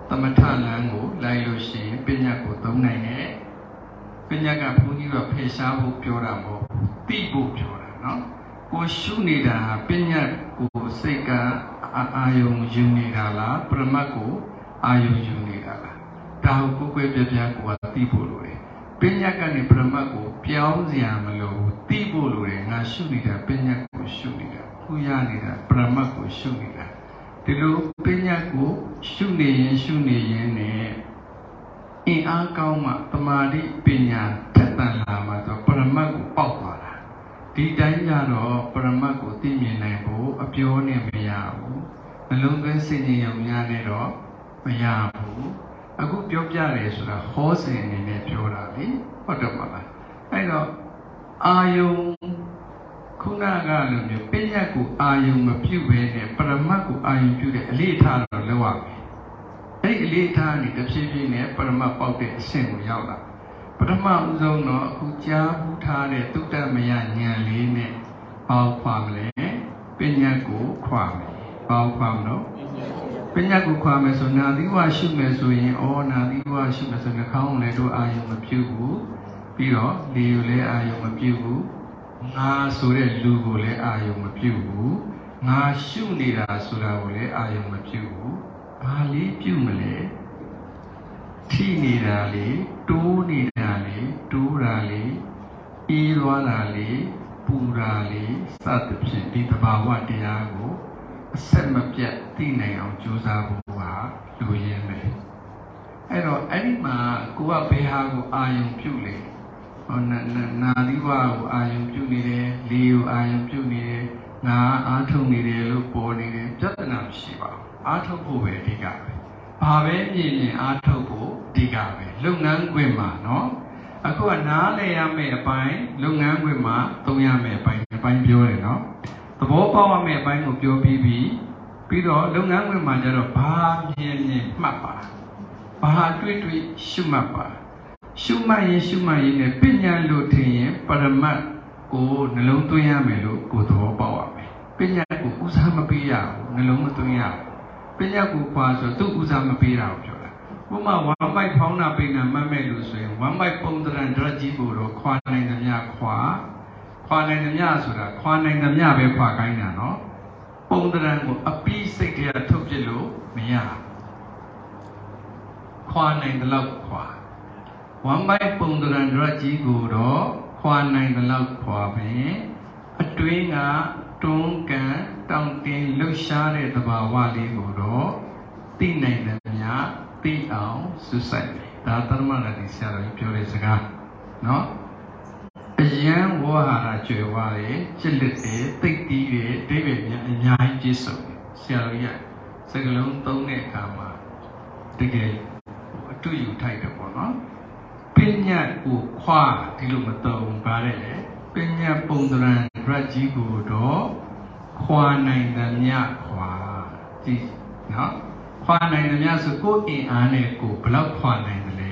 သမထလန်းကိုလိုက်လို့ရှိရင်ပညာကိုသုံးနိုင်တယ်ပညာကဘုန်းကြီးကဖေရှားဖို့ပြောတာမဟုတ်ဘူးသိဖို့ပြောတာနော် ကိုရှုနေတာပညာကိုစိတ်ကအာအာယုံယူနေတာလားပရမတ်ကိုအာယုံယူနေတာလားဒါကိုကိုယ်ကိုယ်ပြပြကိုကသိဖို့လိုတယ်ပညာကနေပရမတ်ကိုပြောင်းစရာမလိုဘူးသိဖို့လိုတယ်ငါရှုနေတာပညာကိုရှုနေတာခုရနေတာပရမတ်ကိုရှုနေတာဒီလိုပညာကိုရှုနေရင်ရှုနေရင်နဲ့အင်အားကောင်းမှတမာတိပညာထက်သန်လာမှဆိုပရမတ်ကိုပေါက်သွားတာ ဒီတိုင်းကြတော့ပရမတ်ကိုသိမြင်နိုင်ဖို့အပြောနဲ့မရဘူးနှလုံးသွင်းစိတ်ဉာဏ်ရောများနဲ့တော့မရဘူးအခုပြောပြတယ်ဆိုတာဟောစဉ်အနေနဲ့ပြောတာလေဟုတ်တယ်မလားအဲ့တော့အာယုံခုနကလိုမျိုးပညာကိုအာယုံမပြုတ်ဘဲနဲ့ပရမတ်ကိုအာယုံပြုတ်တဲ့အလေးထားတော့လောက်ရမယ်အဲ့ဒီအလေးထားနေတစ်ဖြည်းဖြည်းနဲ့ပရမတ်ပေါက်တဲ့အဆင့်ကိုရောက်လာ ပထမဦးဆုံးတော့အခုကြားဘူးထားတဲ့တုတ္တမယဉာဏ်လေးနဲ့ပေါက်ခွာမလဲပညာကိုခွာမယ်ပေါက်ခွာမလို့ပညာကိုခွာမယ်ဆိုနာသီဝရှုမယ်ဆိုရင်ဩနာသီဝရှုမယ်ဆိုနှာခေါင်းကိုလည်းတို့အာယုံမပြုတ်ဘူးပြီးတော့လေကိုလည်းအာယုံမပြုတ်ဘူးငါဆိုတဲ့လူကိုလည်းအာယုံမပြုတ်ဘူးငါရှုနေတာဆိုတာကိုလည်းအာယုံမပြုတ်ဘူးဘာလေးပြုတ်မလဲထိနေတာလေတိုးနေ တာလေတိုးတာလေအေးသွားတာလေပူတာလေစသဖြင့်ဒီတဘာဝတရားကိုအဆက်မပြတ်သိနိုင်အောင်ကြိုးစားဖို့ဟာလူရင်းပဲအဲ့တော့အဲ့ဒီမှာကိုကဘယ်ဟာကိုအာယုံပြုလေဟောနာနာနာသီဝကိုအာယုံပြုနေတယ်လေကိုအာယုံပြုနေတယ်ငါအားထုတ်နေတယ်လို့ပေါ်နေတယ်ပြဿနာမရှိပါဘူးအားထုတ်ဖို့ပဲအဓိကပဲဘာပဲမြင်မြင်အားထုတ်ဖို့အဓိကပဲလုပ်ငန်းခွင်မှာနော် အခုကနားလည်ရမယ့်အပိုင်းလုပ်ငန်းခွင်မှာသုံးရမယ့်အပိုင်းအပိုင်းပြောတယ်နော်သဘောပေါက်ရမယ့်အပိုင်းကိုပြောပြီးပြီပြီးတော့လုပ်ငန်းခွင်မှာကျတော့ဘာမြင်မြင်မှတ်ပါဘာတွေ့တွေ့ရှုမှတ်ပါရှုမှတ်ရင်ရှုမှတ်ရင်လည်းပညာလို့ထင်ရင်ပရမတ်ကိုနှလုံးသွင်းရမယ်လို့ကိုယ်သဘောပေါက်ရမယ်ပညာကိုဦးစားမပေးရဘူးနှလုံးမသွင်းရဘူးပညာကိုခွာဆိုသူ့ဦးစားမပေးတာကို ပြောတာဥပမာဝမ်ဘိုက်ဖောင်းတာပိန်တာမှတ်မဲ့လို့ဆိုရင်ဝမ်ဘိုက်ပုံတရံဒရကြီးကိုတော့ခွာနိုင်သမျှခွာခွာနိုင်သမျှဆိုတာခွာနိုင်သမျှပဲခွာခိုင်းတာနော်ပုံတရံကိုအပီးစိတ်ထဲကထုတ်ပြလို့မရခွာနိုင်တဲ့လောက်ခွာဝမ်ဘိုက်ပုံတရံဒရကြီးကိုတော့ခွာနိုင်တဲ့လောက်ခွာပဲအတွင်းကတွန်းကန်တောင့်တင်းလှုပ်ရှားတဲ့သဘာဝလေးကိုတော့သိနိုင်သမျှ သိအောင်စွဆိုင်တယ်ဒါသမဏတိဆရာတော်ကြီးပြောတဲ့စကားနော်အယံဝါဟာရကျွယ်ဝါတယ်จิตလက်တယ်တိတ်တီးတယ်ဒိဗေမြအများကြီးပြည့်စုံတယ်ဆရာတော်ကြီးကစကလုံးသုံးတဲ့အခါမှာတကယ်အတူယူထိုက်တယ်ပေါ့နော်ပညာကိုခွာဒီလိုမသုံးပါနဲ့လေပညာပုံသဏ္ဍာန်ရတ်ကြီးကိုတော့ခွာနိုင်သမျှခွာကြည့်နော် ခွာနိုင်သမျှဆိုကိုယ်အင်အားနဲ့ကိုယ်ဘယ်လောက်ခွာနိုင်တယ်လဲ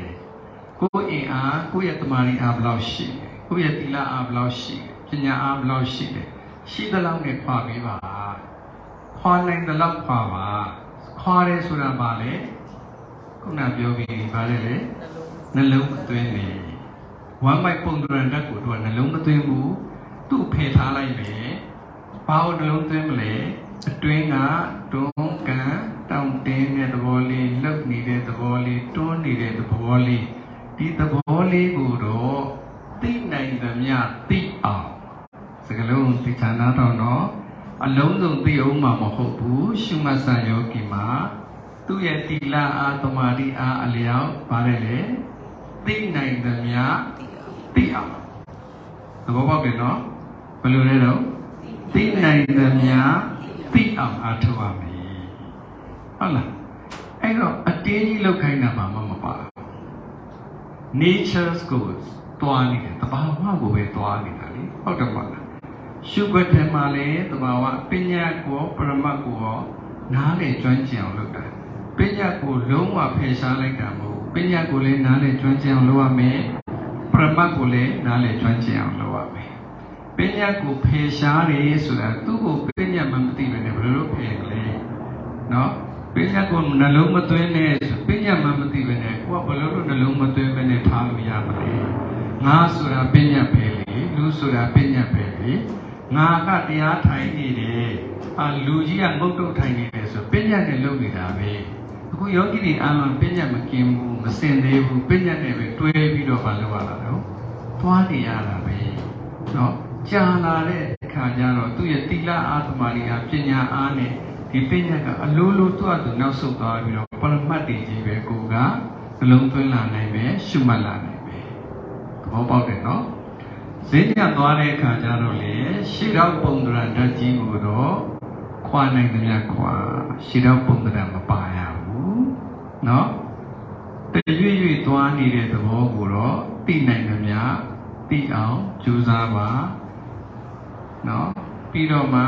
ကိုယ်အင်အားကိုယ့်ရဲ့တမာရီအားဘယ်လောက်ရှိလဲကိုယ့်ရဲ့သီလအားဘယ်လောက်ရှိလဲပညာအားဘယ်လောက်ရှိလဲရှိသလောက်နဲ့ခွာပေးပါခွာနိုင်သလောက်ခွာပါခွာတယ်ဆိုတာဘာလဲခုနပြောပြီးဘာလဲလဲနှလုံးမသွင်းနေဝမ်းမိုက်ပုံဒရန်ဓာတ်ကိုသူကနှလုံးမသွင်းဘူးသူ့ဖယ်ထားလိုက်မယ်ဘာလို့နှလုံးသွင်းမလဲအတွင်းကတွန်းကန် တောင့်တင်းတဲ့သဘောလေးလှုပ်နေတဲ့သဘောလေးတွန်းနေတဲ့သဘောလေးဒီသဘောလေးကိုတော့သိနိုင်သမျှသိအောင်စကလုံးသိချာနာတော့တော့အလုံးစုံသိအောင်မှာမဟုတ်ဘူးရှုမှတ်ဆံယောဂီမှာသူ့ရဲ့တိလအားတမာတိအားအလျောက်ပါတယ်လေသိနိုင်သမျှသိအောင်သဘောပေါက်ပြီနော်ဘယ်လိုလဲတော့သိနိုင်သမျှသိအောင်အားထုတ်ရမယ် ဟုတ်လားအဲ့တော့အတင်းကြီးလောက်ခိုင်းတာမှမပါဘူး nature's goals တွားနေတယ်တဘာဝကိုပဲတွားနေတာလေဟုတ်တယ်မလားရှုွက်ထဲမှာလည်းတဘာဝပညာကိုပရမတ်ကိုရောနားလေကျွမ်းကျင်အောင်လုပ်တာပညာကိုလုံးဝဖယ်ရှားလိုက်တာမဟုတ်ဘူးပညာကိုလည်းနားလေကျွမ်းကျင်အောင်လုပ်ရမယ်ပရမတ်ကိုလည်းနားလေကျွမ်းကျင်အောင်လုပ်ရမယ်ပညာကိုဖယ်ရှားတယ်ဆိုတာသူ့ကိုပညာမှမသိဘဲနဲ့ဘယ်လိုလုပ်ဖယ်လဲနော် ပညာကိုနှလုံးမသွင်းနဲ့ဆိုပညာမှမသိဘဲနဲ့ကိုကဘယ်လိုလုပ်နှလုံးမသွင်းဘဲနဲ့ထားလို့ရမလဲငါဆိုတာပညာပဲလေလူဆိုတာပညာပဲလေငါကတရားထိုင်နေတယ်အာလူကြီးကငုတ်တုတ်ထိုင်နေတယ်ဆိုပညာနဲ့လုပ်နေတာပဲအခုယောဂီတွေအာမပညာမกินဘူးမစင်သေးဘူးပညာနဲ့ပဲတွဲပြီးတော့မလုပ်ရတာတော့သွားနေရတာပဲเนาะကြာလာတဲ့အခါကျတော့သူ့ရဲ့တိလအာသမารီဟာပညာအားနဲ့ ဒီပညာကအလိုလိုသူ့အတူနောက်ဆုတ်သွားပြီးတော့ပရမတ်တည်ကြီးပဲကိုကနှလုံးသွင်းလာနိုင်ပဲရှုမှတ်လာနိုင်ပဲသဘောပေါက်တယ်နော်ဈေးညသွားတဲ့အခါကျတော့လေရှေ့တော့ပုံဒရဓာတ်ကြီးကိုတော့ခွာနိုင်သမျှခွာရှေ့တော့ပုံဒရမပါရဘူးနော်တရွေ့ရွေ့သွားနေတဲ့သဘောကိုတော့သိနိုင်သမျှသိအောင်ကြိုးစားပါနော်ပြီးတော့မှ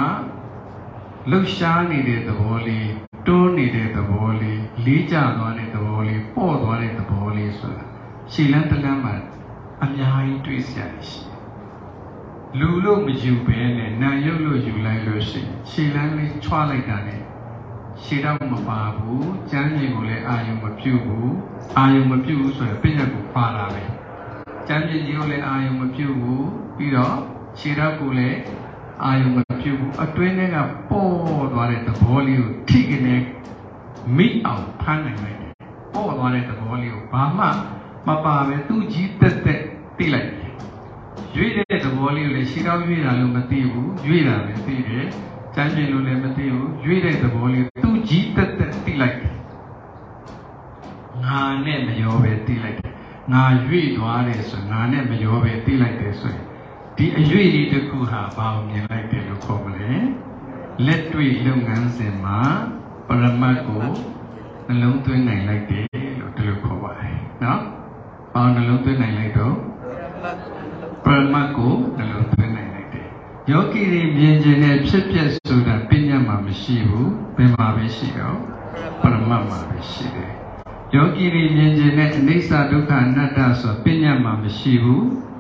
လှုပ်ရှားနေတဲ့သဘောလေးတွန်းနေတဲ့သဘောလေးလေးကျသွားတဲ့သဘောလေးပေါ့သွားတဲ့သဘောလေးဆိုတာရှည်လန်းတလန်းမှာအများကြီးတွေ့စရာရှိတယ်လူလို့မယူဘဲနဲ့နာရုပ်လို့ယူလိုက်လို့ရှိရင်ရှည်လန်းလေးချွားလိုက်တာနဲ့ရှည်တော့မပါဘူးကျမ်းကြီးကိုလည်းအာယုံမပြုတ်ဘူးအာယုံမပြုတ်ဘူးဆိုရင်ပြည့်ညတ်ကိုပါလာပဲကျမ်းကြီးကိုလည်းအာယုံမပြုတ်ဘူးပြီးတော့ရှည်တော့ကိုလည်း အာယုံမပြုတ်ဘူးအတွင်းထဲကပေါ်သွားတဲ့သဘောလေးကိုထိကနေမိအောင်ဖမ်းနိုင်လိုက်တယ်ပေါ်သွားတဲ့သဘောလေးကိုဘာမှမပါပဲသူ့ကြီးတက်တက်သိလိုက်တယ်ရွေ့တဲ့သဘောလေးကိုလည်းရှည်တော့ရွေ့တာလို့မသိဘူးရွေ့တာပဲသိတယ်ကျမ်းကျင်လို့လည်းမသိဘူးရွေ့တဲ့သဘောလေးသူ့ကြီးတက်တက်သိလိုက်တယ်ငါနဲ့မရောပဲသိလိုက်တယ်ငါရွေ့သွားတယ်ဆိုငါနဲ့မရောပဲသိလိုက်တယ်ဆိုရင် ဒီအရွေ့လေးတစ်ခုဟာဘာကိုမြင်လိုက်တယ်လို့ခေါ်မလဲလက်တွေ့လုပ်ငန်းစဉ်မှာပရမတ်ကိုနှလုံးသွင်းနိုင်လိုက်တယ်လို့ဒီလိုခေါ်ပါတယ်နော်။ဘာနှလုံးသွင်းနိုင်လိုက်တော့ပရမတ်ကိုနှလုံးသွင်းနိုင်လိုက်တယ်။ယောဂီတွေမြင်ခြင်းနဲ့ဖြစ်ပျက်ဆိုတာပညာမှာမရှိဘူး။ဘယ်မှာပဲရှိတော့ပရမတ်မှာပဲရှိတယ်။ယောဂီတွေမြင်ခြင်းနဲ့အနိစ္စဒုက္ခအနတ္တဆိုပညာမှာမရှိဘူး။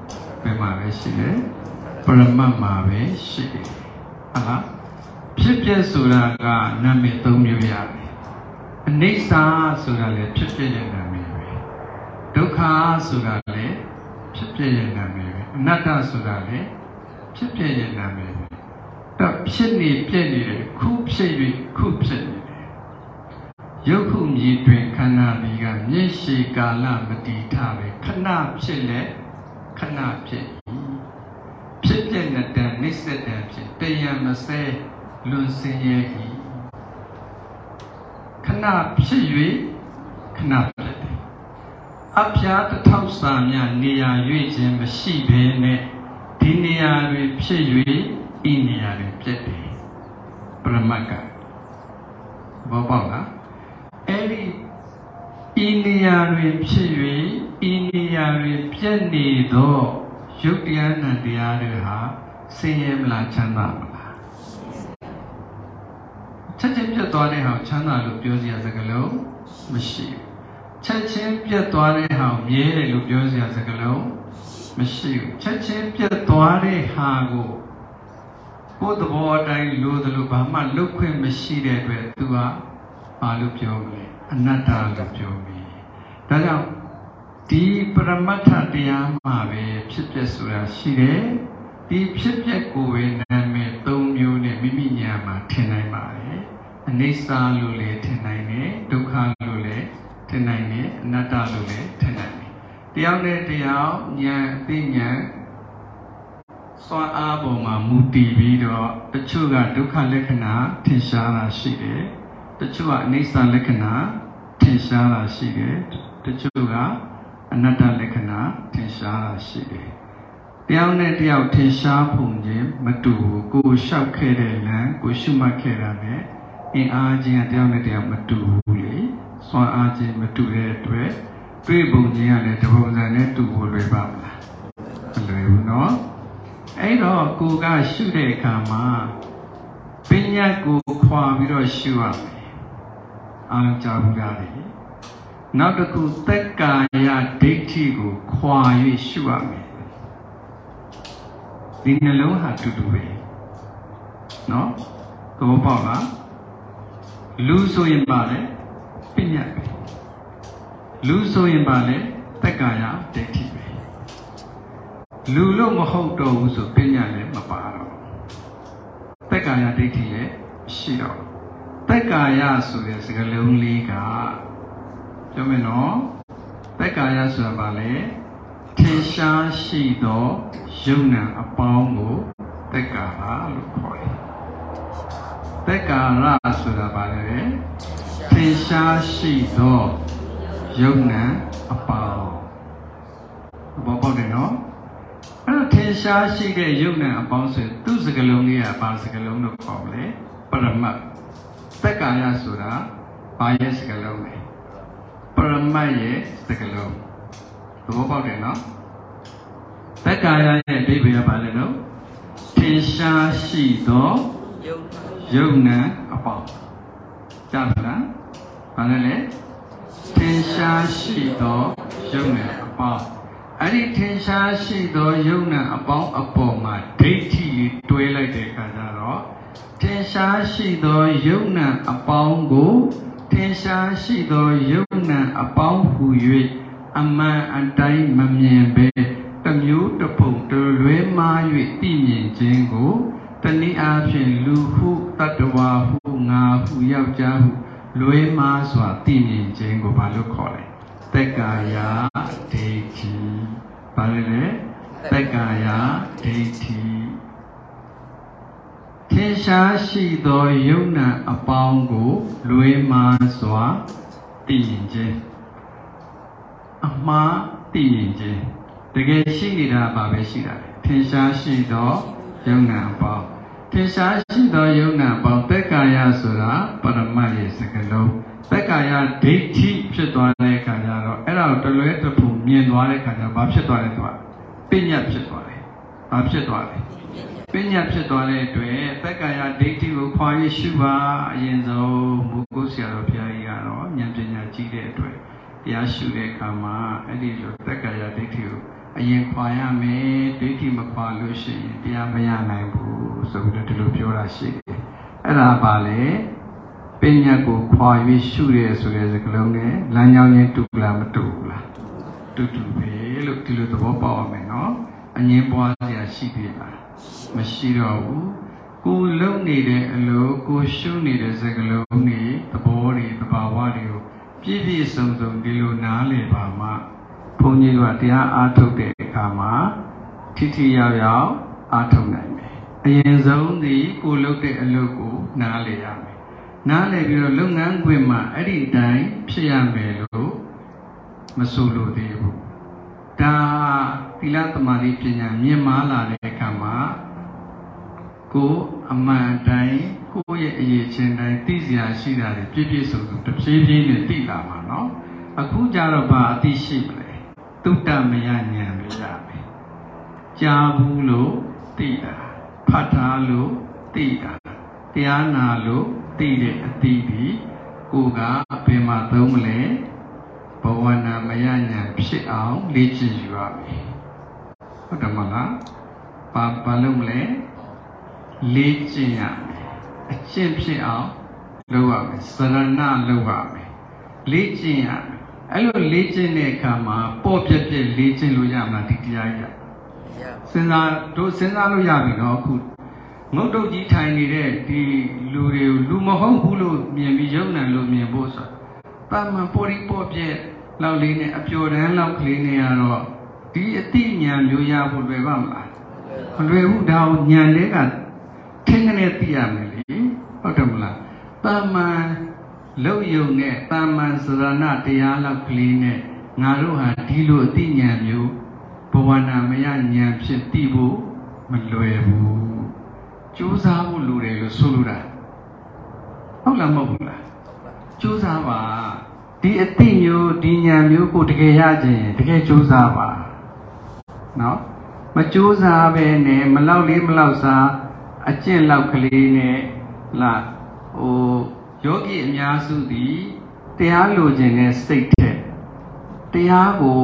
ဘယ်မှာပဲရှိတယ်။ပရမတ်မှာပဲရှိတယ်။ဟာလားဖြစ်ပျက်ဆိုတာကနာမည်၃မျိုးရတယ်။အနိစ္စဆိုတာလည်းဖြစ်ပျက်ရဲ့နာမည်ပဲ။ဒုက္ခဆိုတာလည်းဖြစ်ပျက်ရဲ့နာမည်ပဲ။အနတ္တဆိုတာလည်းဖြစ်ပျက်ရဲ့နာမည်ပဲ။တော့ဖြစ်နေပြည့်နေတယ်ခုဖြစ်၍ခုဖြစ်နေတယ်။ရုပ်ခုမြည်တွင်ခန္ဓာဒီကမျက်ရှိကာလမတည်ထပဲခဏဖြစ်လဲ ခဏဖြစ်၏ဖြစ်ပြတဲ့တန်နှိစ္စတန်ဖြစ်တယံမစဲလွန်စင်ရဲ့ဤခဏဖြစ်၍ခဏဖြစ်တယ်အဖျားတစ်ထောက်စာများနေရာ၍ခြင်းမရှိဘဲနဲ့ဒီနေရာတွေဖြစ်၍ဤနေရာတွေပြတ်တယ်ပရမတ်ကဘောပေါက်လားအဲ့ဒီဤနေရာတွေဖြစ်၍ ဤနေရာတွေပြတ်နေသောယုတ်တရားနဲ့တရားတွေဟာဆင်းရဲမလားချမ်းသာမလားချက်ချင်းပြတ်သွားတဲ့ဟာကိုချမ်းသာလို့ပြောစရာစကားလုံးမရှိဘူးချက်ချင်းပြတ်သွားတဲ့ဟာကိုမြဲတယ်လို့ပြောစရာစကားလုံးမရှိဘူးချက်ချင်းပြတ်သွားတဲ့ဟာကိုကိုယ်သဘောအတိုင်းလိုသလိုဘာမှလုတ်ခွင့်မရှိတဲ့အတွက်သူကဘာလို့ပြောမလဲအနတ္တလို့ပြောပြီဒါကြောင့် ဒီပရမတ္ထတရားမှာပဲဖြစ်ပျက်ဆိုတာရှိတယ်ဒီဖြစ်ပျက်ကိုပဲနာမည်၃မျိုးနဲ့မိမိညာမှာထင်နိုင်ပါတယ်အနိစ္စလို့လည်းထင်နိုင်တယ်ဒုက္ခလို့လည်းထင်နိုင်တယ်အနတ္တလို့လည်းထင်နိုင်တယ်တယောက်နဲ့တယောက်ဉာဏ်အသိဉာဏ်စွမ်းအားပေါ်မှာမူတည်ပြီးတော့တချို့ကဒုက္ခလက္ခဏာထင်ရှားတာရှိတယ်တချို့ကအနိစ္စလက္ခဏာထင်ရှားတာရှိတယ်တချို့က အနတ္တလက္ခဏာထင်ရှားတာရှိတယ်။တယောက်နဲ့တယောက်ထင်ရှားပုံချင်းမတူဘူးကိုလျှောက်ခဲ့တဲ့လမ်းကိုရှုမှတ်ခဲ့တာနဲ့အင်အားချင်းကတယောက်နဲ့တယောက်မတူဘူးလေ။စွမ်းအားချင်းမတူတဲ့အတွက်တွေးပုံချင်းကလည်းတပုံစံနဲ့တူဖို့လွယ်ပါမလား။မလွယ်ဘူးနော်။အဲ့တော့ကိုကရှုတဲ့အခါမှာပညာကိုခွာပြီးတော့ရှုရမယ်အာရုံကြောက်ရတယ် နောက်တစ်ခုသက်ကာယဒိဋ္ဌိကိုခွာ၍ရှုရမယ်ဒီနှလုံးဟာတူတူပဲเนาะသဘောပေါက်လားလူဆိုရင်ပါလေပညာပဲလူဆိုရင်ပါလေသက်ကာယဒိဋ္ဌိပဲလူလို့မဟုတ်တော့ဘူးဆိုပညာလည်းမပါတော့သက်ကာယဒိဋ္ဌိလည်းရှိတော့သက်ကာယဆိုတဲ့စကားလုံးလေးက ပြောမယ်နော်သက်ကာယဆိုတာပါလေထင်ရှားရှိသောယုံနာအပေါင်းကိုသက်ကာရလို့ခေါ်တယ်သက်ကာရဆိုတာပါလေထင်ရှားရှိသောယုံနာအပေါင်းဘောပေါက်တယ်နော်အဲ့တော့ထင်ရှားရှိတဲ့ယုံနာအပေါင်းဆိုသူ့စကလုံးလေးကဘာစကလုံးလို့ခေါ်မလဲပရမတ်သက်ကာယဆိုတာဘာရဲ့စကလုံးလဲ ပရမတ်ရဲ့စကလုံးသဘောပေါက်တယ်နော်သက်ကာယရဲ့အဓိပ္ပာယ်ကဘာလဲနော်ထင်ရှားရှိသောယုံယုံနာအပေါင်းကြားမလားဘာလဲလဲထင်ရှားရှိသောယုံနာအပေါင်းအဲ့ဒီထင်ရှားရှိသောယုံနာအပေါင်းအပေါ်မှာဒိဋ္ဌိတွဲလိုက်တဲ့အခါကျတော့ထင်ရှားရှိသောယုံနာအပေါင်းကို ထင်ရှားရှိသောယုံနာအပေါင်းဟူ၍အမှန်အတိုင်းမမြင်ဘဲတစ်မျိုးတစ်ပုံတစ်လွဲမှား၍သိမြင်ခြင်းကိုတနည်းအားဖြင့်လူဟုတတ္တဝါဟုငါဟုယောက်ျားဟုလွဲမှားစွာသိမြင်ခြင်းကိုဘာလို့ခေါ်လဲတက်ကာယဒိဋ္ဌိဘာလဲလဲတက်ကာယဒိဋ္ဌိ ထင်ရှားရှိသောယုံနာအပေါင်းကိုလွဲမှားစွာသိမြင်ခြင်းအမှားသိမြင်ခြင်းတကယ်ရှိနေတာဘာပဲရှိတာလဲထင်ရှားရှိသောယုံနာအပေါင်းထင်ရှားရှိသောယုံနာအပေါင်းတက်ကာယဆိုတာပရမတ်ရဲ့စကားလုံးတက်ကာယဒိဋ္ဌိဖြစ်သွားတဲ့အခါကျတော့အဲ့ဒါကိုတလွဲတစ်ဖူမြင်သွားတဲ့အခါကျတော့ဘာဖြစ်သွားလဲသူကပညာဖြစ်သွားတယ်ဘာဖြစ်သွားလဲ ပညာဖြစ်သွားတဲ့အတွက်တက်ကာယဒိဋ္ဌိကိုခွာရရှုပါအရင်ဆုံးဘုကိုဆရာတော်ဘုရားကြီးကတော့ဉာဏ်ပညာကြီးတဲ့အတွက်တရားရှုတဲ့အခါမှာအဲ့ဒီလိုတက်ကာယဒိဋ္ဌိကိုအရင်ခွာရမယ်ဒိဋ္ဌိမခွာလို့ရှိရင်တရားမရနိုင်ဘူးဆိုပြီးတော့ဒီလိုပြောတာရှိတယ်အဲ့ဒါပါလေပညာကိုခွာ၍ရှုရဲဆိုတဲ့စကားလုံးနဲ့လမ်းကြောင်းချင်းတူလားမတူဘူးလားတူတူပဲလို့ဒီလိုသဘောပေါက်အောင်မယ်နော်အငင်းပွားစရာရှိသေးလား မရှိတော့ဘူးကိုလုံနေတဲ့အလုပ်ကိုရှုနေတဲ့စကားလုံးတွေသဘောတွေသဘာဝတွေကိုပြည့်ပြည့်စုံစုံဒီလိုနားလည်ပါမှဘုန်းကြီးကတရားအားထုတ်တဲ့အခါမှာထိထိရောက်ရောက်အားထုတ်နိုင်မယ်အရင်ဆုံးဒီကိုလုပ်တဲ့အလုပ်ကိုနားလည်ရမယ်နားလည်ပြီးတော့လုပ်ငန်းခွင်မှာအဲ့ဒီအတိုင်းဖြစ်ရမယ်လို့မဆိုလိုသေးဘူး ဒါသီလသမာဓိပညာမြင့်မားလာတဲ့အခါမှာကိုအမှန်တိုင်းကိုရဲ့အရေးချင်းတိုင်းသိစရာရှိတာတွေပြည့်ပြည့်စုံစုံတဖြည်းဖြည်းနဲ့သိလာမှာနော်အခုကြတော့ဘာအသိရှိမလဲတုတ္တမယဉာဏ်လေးလာမယ်ကြားဘူးလို့သိတာဖတ်တာလို့သိတာတရားနာလို့သိတဲ့အသိဒီကိုကဘယ်မှာသုံးမလဲ ဘဝနာမယဉာဏ်ဖြစ်အောင်လေ့ကျင့်ယူရမယ်ဟုတ်တယ်မလားဘာဘာလို့မလဲလေ့ကျင့်ရမယ်အကျင့်ဖြစ်အောင်လုပ်ရမယ်စရဏလုပ်ရမယ်လေ့ကျင့်ရမယ်အဲ့လိုလေ့ကျင့်တဲ့အခါမှာပေါ့ပြက်ပြက်လေ့ကျင့်လို့ရမှာဒီတရားကြီးရစဉ်းစားတို့စဉ်းစားလို့ရပြီနော်အခုငုတ်တုတ်ကြီးထိုင်နေတဲ့ဒီလူတွေကိုလူမဟုတ်ဘူးလို့မြင်ပြီးယုံတယ်လို့မြင်ဖို့ဆိုတာတာမန်ပေါ်ရီပေါ်ပြက် လောက်လေးနဲ့အပျော်တန်းလောက်ကလေးနဲ့ကတော့ဒီအတိညာမျိုးရဖို့လွယ်ပါမလားမလွယ်ဘူးဒါကိုညာလေးကထင်းကနေသိရမယ်လေဟုတ်တယ်မလားတာမန်လောက်ယုံနဲ့တာမန်စရဏတရားလောက်ကလေးနဲ့ငါတို့ဟာဒီလိုအတိညာမျိုးဘဝနာမယဉာဏ်ဖြစ်တည်ဖို့မလွယ်ဘူးကြိုးစားဖို့လိုတယ်လို့ဆိုလိုတာဟုတ်လားမဟုတ်ဘူးလားကြိုးစားပါ ဒီအတိမျိုးဒီဉာဏ်မျိုးကိုတကယ်ရခြင်းတကယ်ကြိုးစားပါနော်မကြိုးစားပဲနဲ့မလောက်လေးမလောက်စားအကျင့်လောက်ကလေးနဲ့လာဟိုယောဂီအများစုသည်တရားလိုချင်တဲ့စိတ်ထက်တရားကို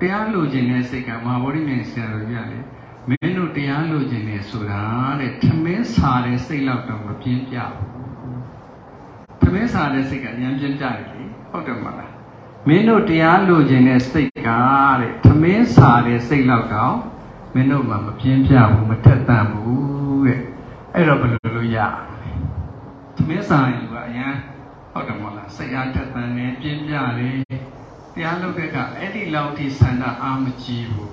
တရားလိုချင်တဲ့စိတ်ကမဟာဗောဓိမြင်ဆရာတော်ကြီးကလေမင်းတို့တရားလိုချင်နေဆိုတာတဲ့ထမင်းစားတဲ့စိတ်လောက်တော့မပြင်းပြဘူးထမင်းစားတဲ့စိတ်ကအញ្ញပြင်းပြတယ်လေ ဟုတ်တယ်မလားမင်းတို့တရားလိုချင်တဲ့စိတ်ကတဲ့ထမင်းစားတဲ့စိတ်လောက်တော့မင်းတို့မှမပြင်းပြဘူးမထက်သန်ဘူးတဲ့အဲ့တော့ဘယ်လိုလုပ်ရလဲသမင်းစားရင်ကအရန်ဟုတ်တယ်မလားစိတ်အားထက်သန်နေပြင်းပြတယ်တရားလုပ်တဲ့ကအဲ့ဒီလောက်ထိဆန္ဒအားမကြီးဘူး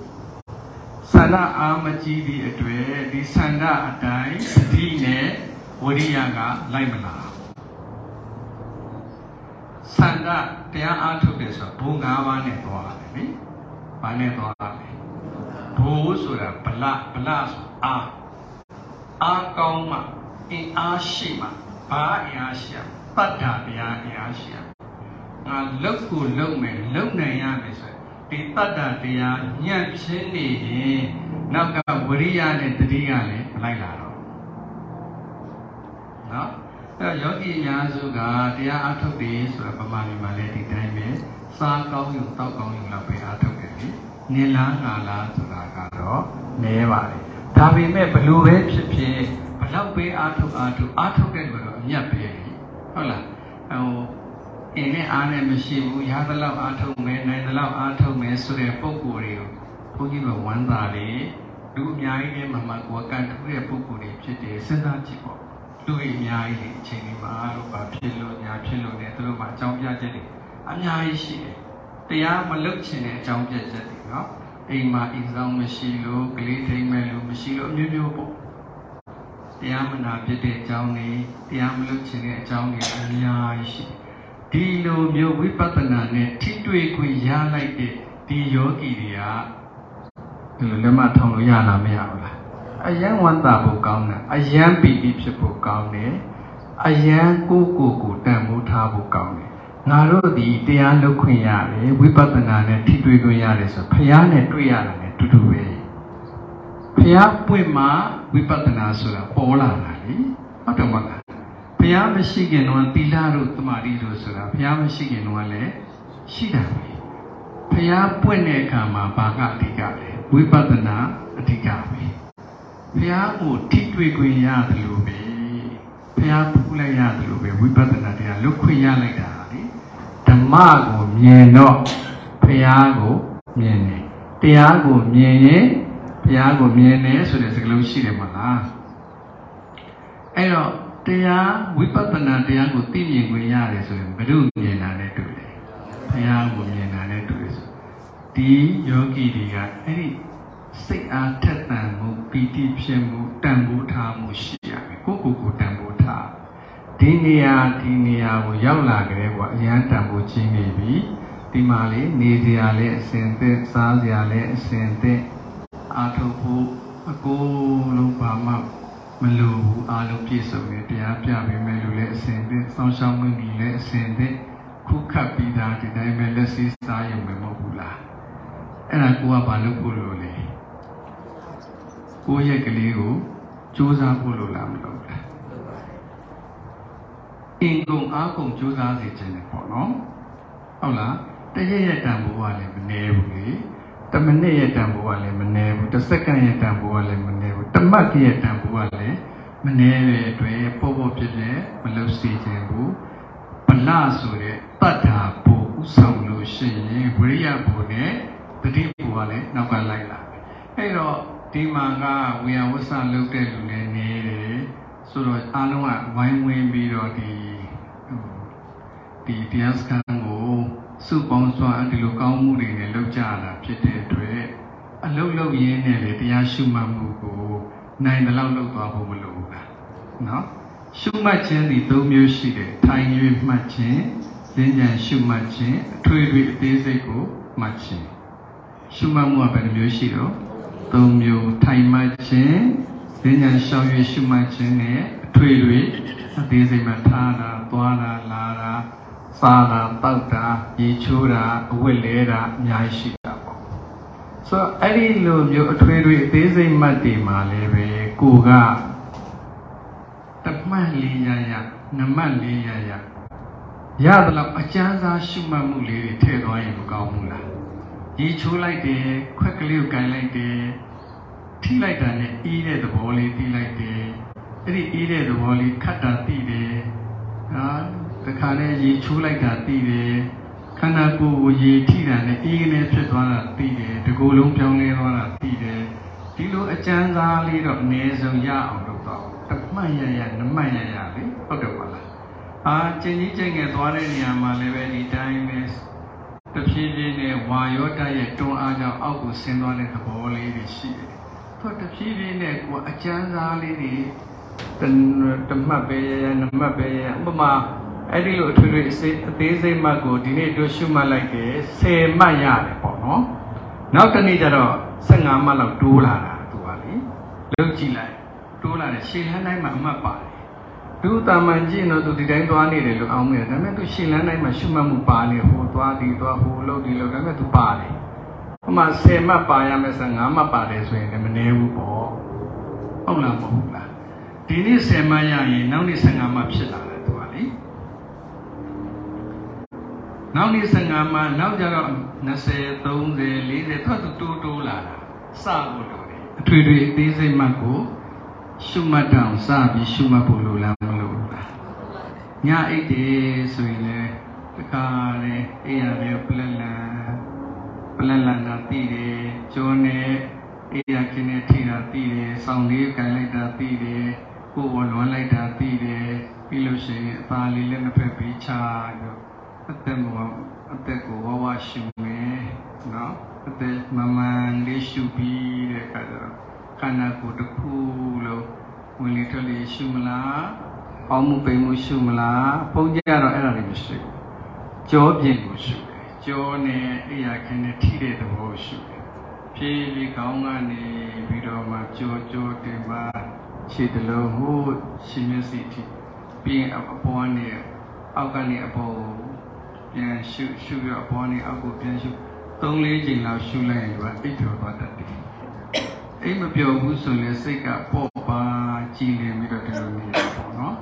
ဆန္ဒအားမကြီးသည့်အတွေ့ဒီဆန္ဒအတိုင်းသတိနဲ့ဝိရိယကလိုက်မလာ ဆန္ဒတရားအားထုတ်တယ်ဆိုတော့ဘုံ၅ပါးနဲ့သွားတယ်လေ။ဘာနဲ့သွားလဲ။ဘိုးဆိုတာဗလဗလဆိုအားအားကောင်းမှအင်အားရှိမှဘာအင်အားရှိရပတ္တာတရားအင်အားရှိရငါလုတ်ကိုလုတ်မယ်လုတ်နိုင်ရမယ်ဆိုဒီတတ္တတရားညံ့ဖြစ်နေရင်နောက်ကဝရိယနဲ့တတိကလည်းမလိုက်လာတော့နော်အဲ့ တော့ယောဂီအများစုကတရားအထုတ်တယ်ဆိုတာပမာဏီမှာလည်းဒီတိုင်းပဲစားကောင်းယူတောက်ကောင်းယူလောက်ပဲအထုတ်တယ်လေနေလားငါလားဆိုတာကတော့နဲပါတယ်ဒါပေမဲ့ဘလို့ပဲဖြစ်ဖြစ်ဘလောက်ပဲအထုတ်အထုတ်အထုတ်တဲ့လူတော့အမြတ်ပဲဟုတ်လားဟိုအင်းနဲ့အားနဲ့မရှိဘူးရသလောက်အားထုတ်မယ်နိုင်သလောက်အားထုတ်မယ်ဆိုတဲ့ပုံကိုယ်တွေကိုဘုန်းကြီးကဝမ်းသာလေလူအများကြီးနဲ့မမကွာကန်ထူးတဲ့ပုံကိုယ်တွေဖြစ်တယ်စဉ်းစားကြည့်ပေါ့ လူအများကြီးအချိန်ဒီမှာလို့ပါဖြစ်လို့ညာဖြစ်လို့เนี่ยသူတို့မှာအကြောင်းပြချက်တွေအများကြီးရှိတယ်တရားမလုပ်ချင်တဲ့အကြောင်းပြချက်တွေเนาะအိမ်မှာအိမ်ဆောင်မရှိလို့ကလေးထိမ့်မဲ့လို့မရှိလို့အမျိုးမျိုးပေါ့တရားမနာဖြစ်တဲ့အကြောင်းတွေတရားမလုပ်ချင်တဲ့အကြောင်းတွေအများကြီးရှိတယ်ဒီလိုမျိုးဝိပဿနာနဲ့ထိတွေ့ခွင့်ရလိုက်တဲ့ဒီယောဂီတွေကဒီလိုလက်မထောင်လို့ရလားမရဘူးလား အယံဝန္တာဖို့ကောင်းတယ်အယံပီတိဖြစ်ဖို့ကောင်းတယ်အယံကိုကိုကိုတန်ဖိုးထားဖို့ကောင်းတယ်ငါတို့ဒီတရားလုပ်ခွင့်ရတယ်ဝိပဿနာနဲ့ထိတွေ့ခွင့်ရတယ်ဆိုဖះနဲ့တွေ့ရတာနဲ့တူတူပဲဖះပွင့်မှဝိပဿနာဆိုတာပေါ်လာတာလေဟုတ်တယ်မဟုတ်လားဘုရားမရှိခင်တော့သီလတို့တမာတိတို့ဆိုတာဘုရားမရှိခင်တော့လည်းရှိတာပဲဘုရားပွင့်တဲ့အခါမှာဘာကအဓိကလဲဝိပဿနာအဓိကပဲ ဘုရားကိုထိတွေ့ခွင့်ရတယ်လို့ပဲဘုရားပူလိုက်ရတယ်လို့ပဲဝိပဿနာတရားလွတ်ခွင့်ရလိုက်တာလေဓမ္မကိုမြင်တော့ဘုရားကိုမြင်တယ်တရားကိုမြင်ရင်ဘုရားကိုမြင်တယ်ဆိုတဲ့စကားလုံးရှိတယ်မဟုတ်လားအဲ့တော့တရားဝိပဿနာတရားကိုသိမြင်ခွင့်ရတယ်ဆိုရင်ဘယ်လိုမြင်တာနဲ့တူလဲဘုရားကိုမြင်တာနဲ့တူတယ်ဆိုဒီယောဂီတွေကအဲ့ဒီစိတ်အားထက်သန်မှု ပီတိဖြစ်မှုတန်ဖိုးထားမှုရှိရမယ်ကိုကိုကိုတန်ဖိုးထားဒီနေရာဒီနေရာကိုရောက်လာကြတဲ့ကွာအရန်တန်ဖိုးချင်းနေပြီဒီမှာလေနေစရာလည်းအစင်သက်စားစရာလည်းအစင်သက်အာထုပ်ဖို့အကိုလုံးပါမှမလိုဘူးအားလုံးပြည့်စုံတယ်တရားပြပေးမယ်လို့လည်းအစဉ်သင့်စောင့်ရှောက်မှုကြီးလည်းအစဉ်သင့်ခုခတ်ပြီးသားဒီတိုင်းပဲလက်စီးစားရုံပဲမဟုတ်ဘူးလားအဲ့ဒါကိုကဘာလုပ်ဖို့လို့လဲ ကိုယ့်ရဲ့ကလေးကိုစူးစမ်းဖို့လို့လားမလုပ်လားအင်ကုန်အားကုန်စူးစမ်းစေခြင်းနဲ့ပေါ့နော်ဟုတ်လားတရက်ရက်တန်ဖိုးကလည်းမနေဘူးလေတမိနစ်ရဲ့တန်ဖိုးကလည်းမနေဘူးတစ်စက္ကန့်ရဲ့တန်ဖိုးကလည်းမနေဘူးတမတ်ရဲ့တန်ဖိုးကလည်းမနေတဲ့အတွက်ပေါ့ပေါ့ဖြစ်ဖြစ်မလုပ်စေခြင်းဘူးဗလဆိုတဲ့တတ္တာဘူဥဆောင်လို့ရှိရင်ဝိရိယဘူနဲ့တတိဘူကလည်းနောက်ကလိုက်လာအဲ့တော့ ဒီမှာကဝေယဝဆလုပ်တဲ့လူလည်းနေတယ်ဆိုတော့အားလုံးကဝိုင်းဝန်းပြီးတော့ဒီဒီတရားစခန်းကိုစုပေါင်းစွာဒီလိုကောင်းမှုတွေနဲ့လုပ်ကြတာဖြစ်တဲ့အတွက်အလုတ်လုတ်ရင်းနဲ့လေတရားရှုမှတ်မှုကိုနိုင်တဲ့လောက်လုပ်သွားဖို့မလိုဘူးလားနော်ရှုမှတ်ခြင်းဒီ၃မျိုးရှိတယ်ထိုင်၍မှတ်ခြင်းဉာဏ်ဉာဏ်ရှုမှတ်ခြင်းအထွေထွေအသေးစိတ်ကိုမှတ်ခြင်းရှုမှတ်မှုကဘယ်နှမျိုးရှိတော့ ၃မျိုးထိုင်မှတ်ခြင်းဉာဏ်ဉာဏ်ရှောင်၍ရှုမှတ်ခြင်းနဲ့အထွေထွေအသေးစိတ်မှထားတာသွားတာလာတာစားတာတောက်တာရေချိုးတာအဝတ်လဲတာအများကြီးရှိတာပေါ့ဆိုတော့အဲ့ဒီလိုမျိုးအထွေထွေအသေးစိတ်မှတ်တွေမှာလည်းပဲကိုကတမှတ်လေးရရနမတ်လေးရရရတယ်လို့အကျမ်းစာရှုမှတ်မှုလေးတွေထည့်သွားရင်မကောင်းဘူးလား ဒီချိုးလိုက်တယ်ခွက်ကလေးကိုကန်လိုက်တယ်ထိလိုက်တာနဲ့အေးတဲ့သဘောလေးတီးလိုက်တယ်အဲ့ဒီအေးတဲ့သဘောလေးခတ်တာတီးတယ်ဟာတခါနဲ့ရေချိုးလိုက်တာတီးတယ်ခန္ဓာကိုယ်ကိုရေထိတာနဲ့အေးကနေဖြစ်သွားတာတီးတယ်တကူလုံးပြောင်းလဲသွားတာတီးတယ်ဒီလိုအကျမ်းစာလေးတော့အနည်းဆုံးရအောင်လုပ်တော့တမှတ်ရရနမှတ်ရရလေဟုတ်တယ်ပါလားအာကျင်ကြီးကျင်ငယ်သွားတဲ့နေရာမှာလည်းပဲဒီတိုင်းပဲ တဖြည်းဖြည်းနဲ့ဝါယောတရဲ့တွန်းအားကြောင့်အောက်ကိုဆင်းသွားတဲ့သဘောလေးတွေရှိတယ်။သူတဖြည်းဖြည်းနဲ့ကိုအကျမ်းစာလေးတွေတတမှတ်ပဲရရနမှတ်ပဲရဥပမာအဲ့ဒီလိုအထွေထွေအသေးအသေးစိတ်မှတ်ကိုဒီနေ့တို့ရှုမှတ်လိုက်တယ်10မှတ်ရတယ်ပေါ့နော်။နောက်တစ်နေ့ကျတော့15မှတ်လောက်တိုးလာတာသူကလေလုံးကြည့်လိုက်တိုးလာတယ်ရှည်လန်းတိုင်းမှာအမှတ်ပါတယ်။ သူတာမန်ကြည့်တော့သူဒီတိုင်းသွားနေတယ်လို့အောင်းမိတယ်ဒါပေမဲ့သူရှည်လန်းတိုင်းမှာရှုမှတ်မှုပါနေဟိုသွားဒီသွားဟိုလို့ဒီလို့ဒါပေမဲ့သူပါတယ်။ဟိုမှာ10မှတ်ပါရမယ်15မှတ်ပါတယ်ဆိုရင်လည်းမနေဘူးပေါ့။ဟုတ်လားမဟုတ်လား။ဒီနေ့10မှတ်ရရင်နောက်နေ့15မှတ်ဖြစ်လာတယ်သူကလေ။နောက်နေ့15မှနောက်ကြတော့20 30 40သူကသူတိုးတိုးလာတာစဖို့လိုတယ်အထွေထွေအသေးစိတ်မှတ်ကို ရှုမှတ်တောင်စပြီးရှုမှတ်ဖို့လိုလားမလိုဘူးလားညအိတ်တယ်ဆိုရင်လည်းတခါလေအိယာလေပလက်လန်ပလက်လန်တာတည်တယ်ကျိုးနဲ့အိယာခင်းနဲ့ထိတာတည်တယ်ဆောင်းလေးကန်လိုက်တာတည်တယ်ကိုယ်ဝလွန်လိုက်တာတည်တယ်ပြီးလို့ရှိရင်အသားလေးလည်းနှစ်ဖက်ပြီးချပြီးအသက်မအသက်ကိုဝဝရှုမယ်နော်အသက်မမှန်လေးရှုပြီးတဲ့အခါကျတော့ ခန္ဓာကိုယ်တစ်ခုလုံးဝင်လေထွက်လေရှုမလားအောင်းမှုပိန်မှုရှုမလားပုံကြရတော့အဲ့ဒါတွေမရှိဘူးကြောပြင်ကိုရှုတယ်ကြောနဲ့အိယာခင်းနဲ့ထိတဲ့သဘောရှုတယ်ဖြည်းဖြည်းခေါင်းကနေပြီးတော့မှကြောကြောတင်ပါခြေတလုံးဟိုရှင်မျက်စိထိပြီးအပေါ်နဲ့အောက်ကနေအပေါ်ပြန်ရှုရှုရအပေါ်နဲ့အောက်ကိုပြန်ရှု၃၄ချိန်လောက်ရှုလိုက်ရင်ကအိပ်တော်သွားတတ်တယ် အိမ်မပြောဘူးဆိုရင်စိတ်ကပေါ့ပါကြည်လင်ပြီးတော့ဒီလိုနေတာပေါ့နော်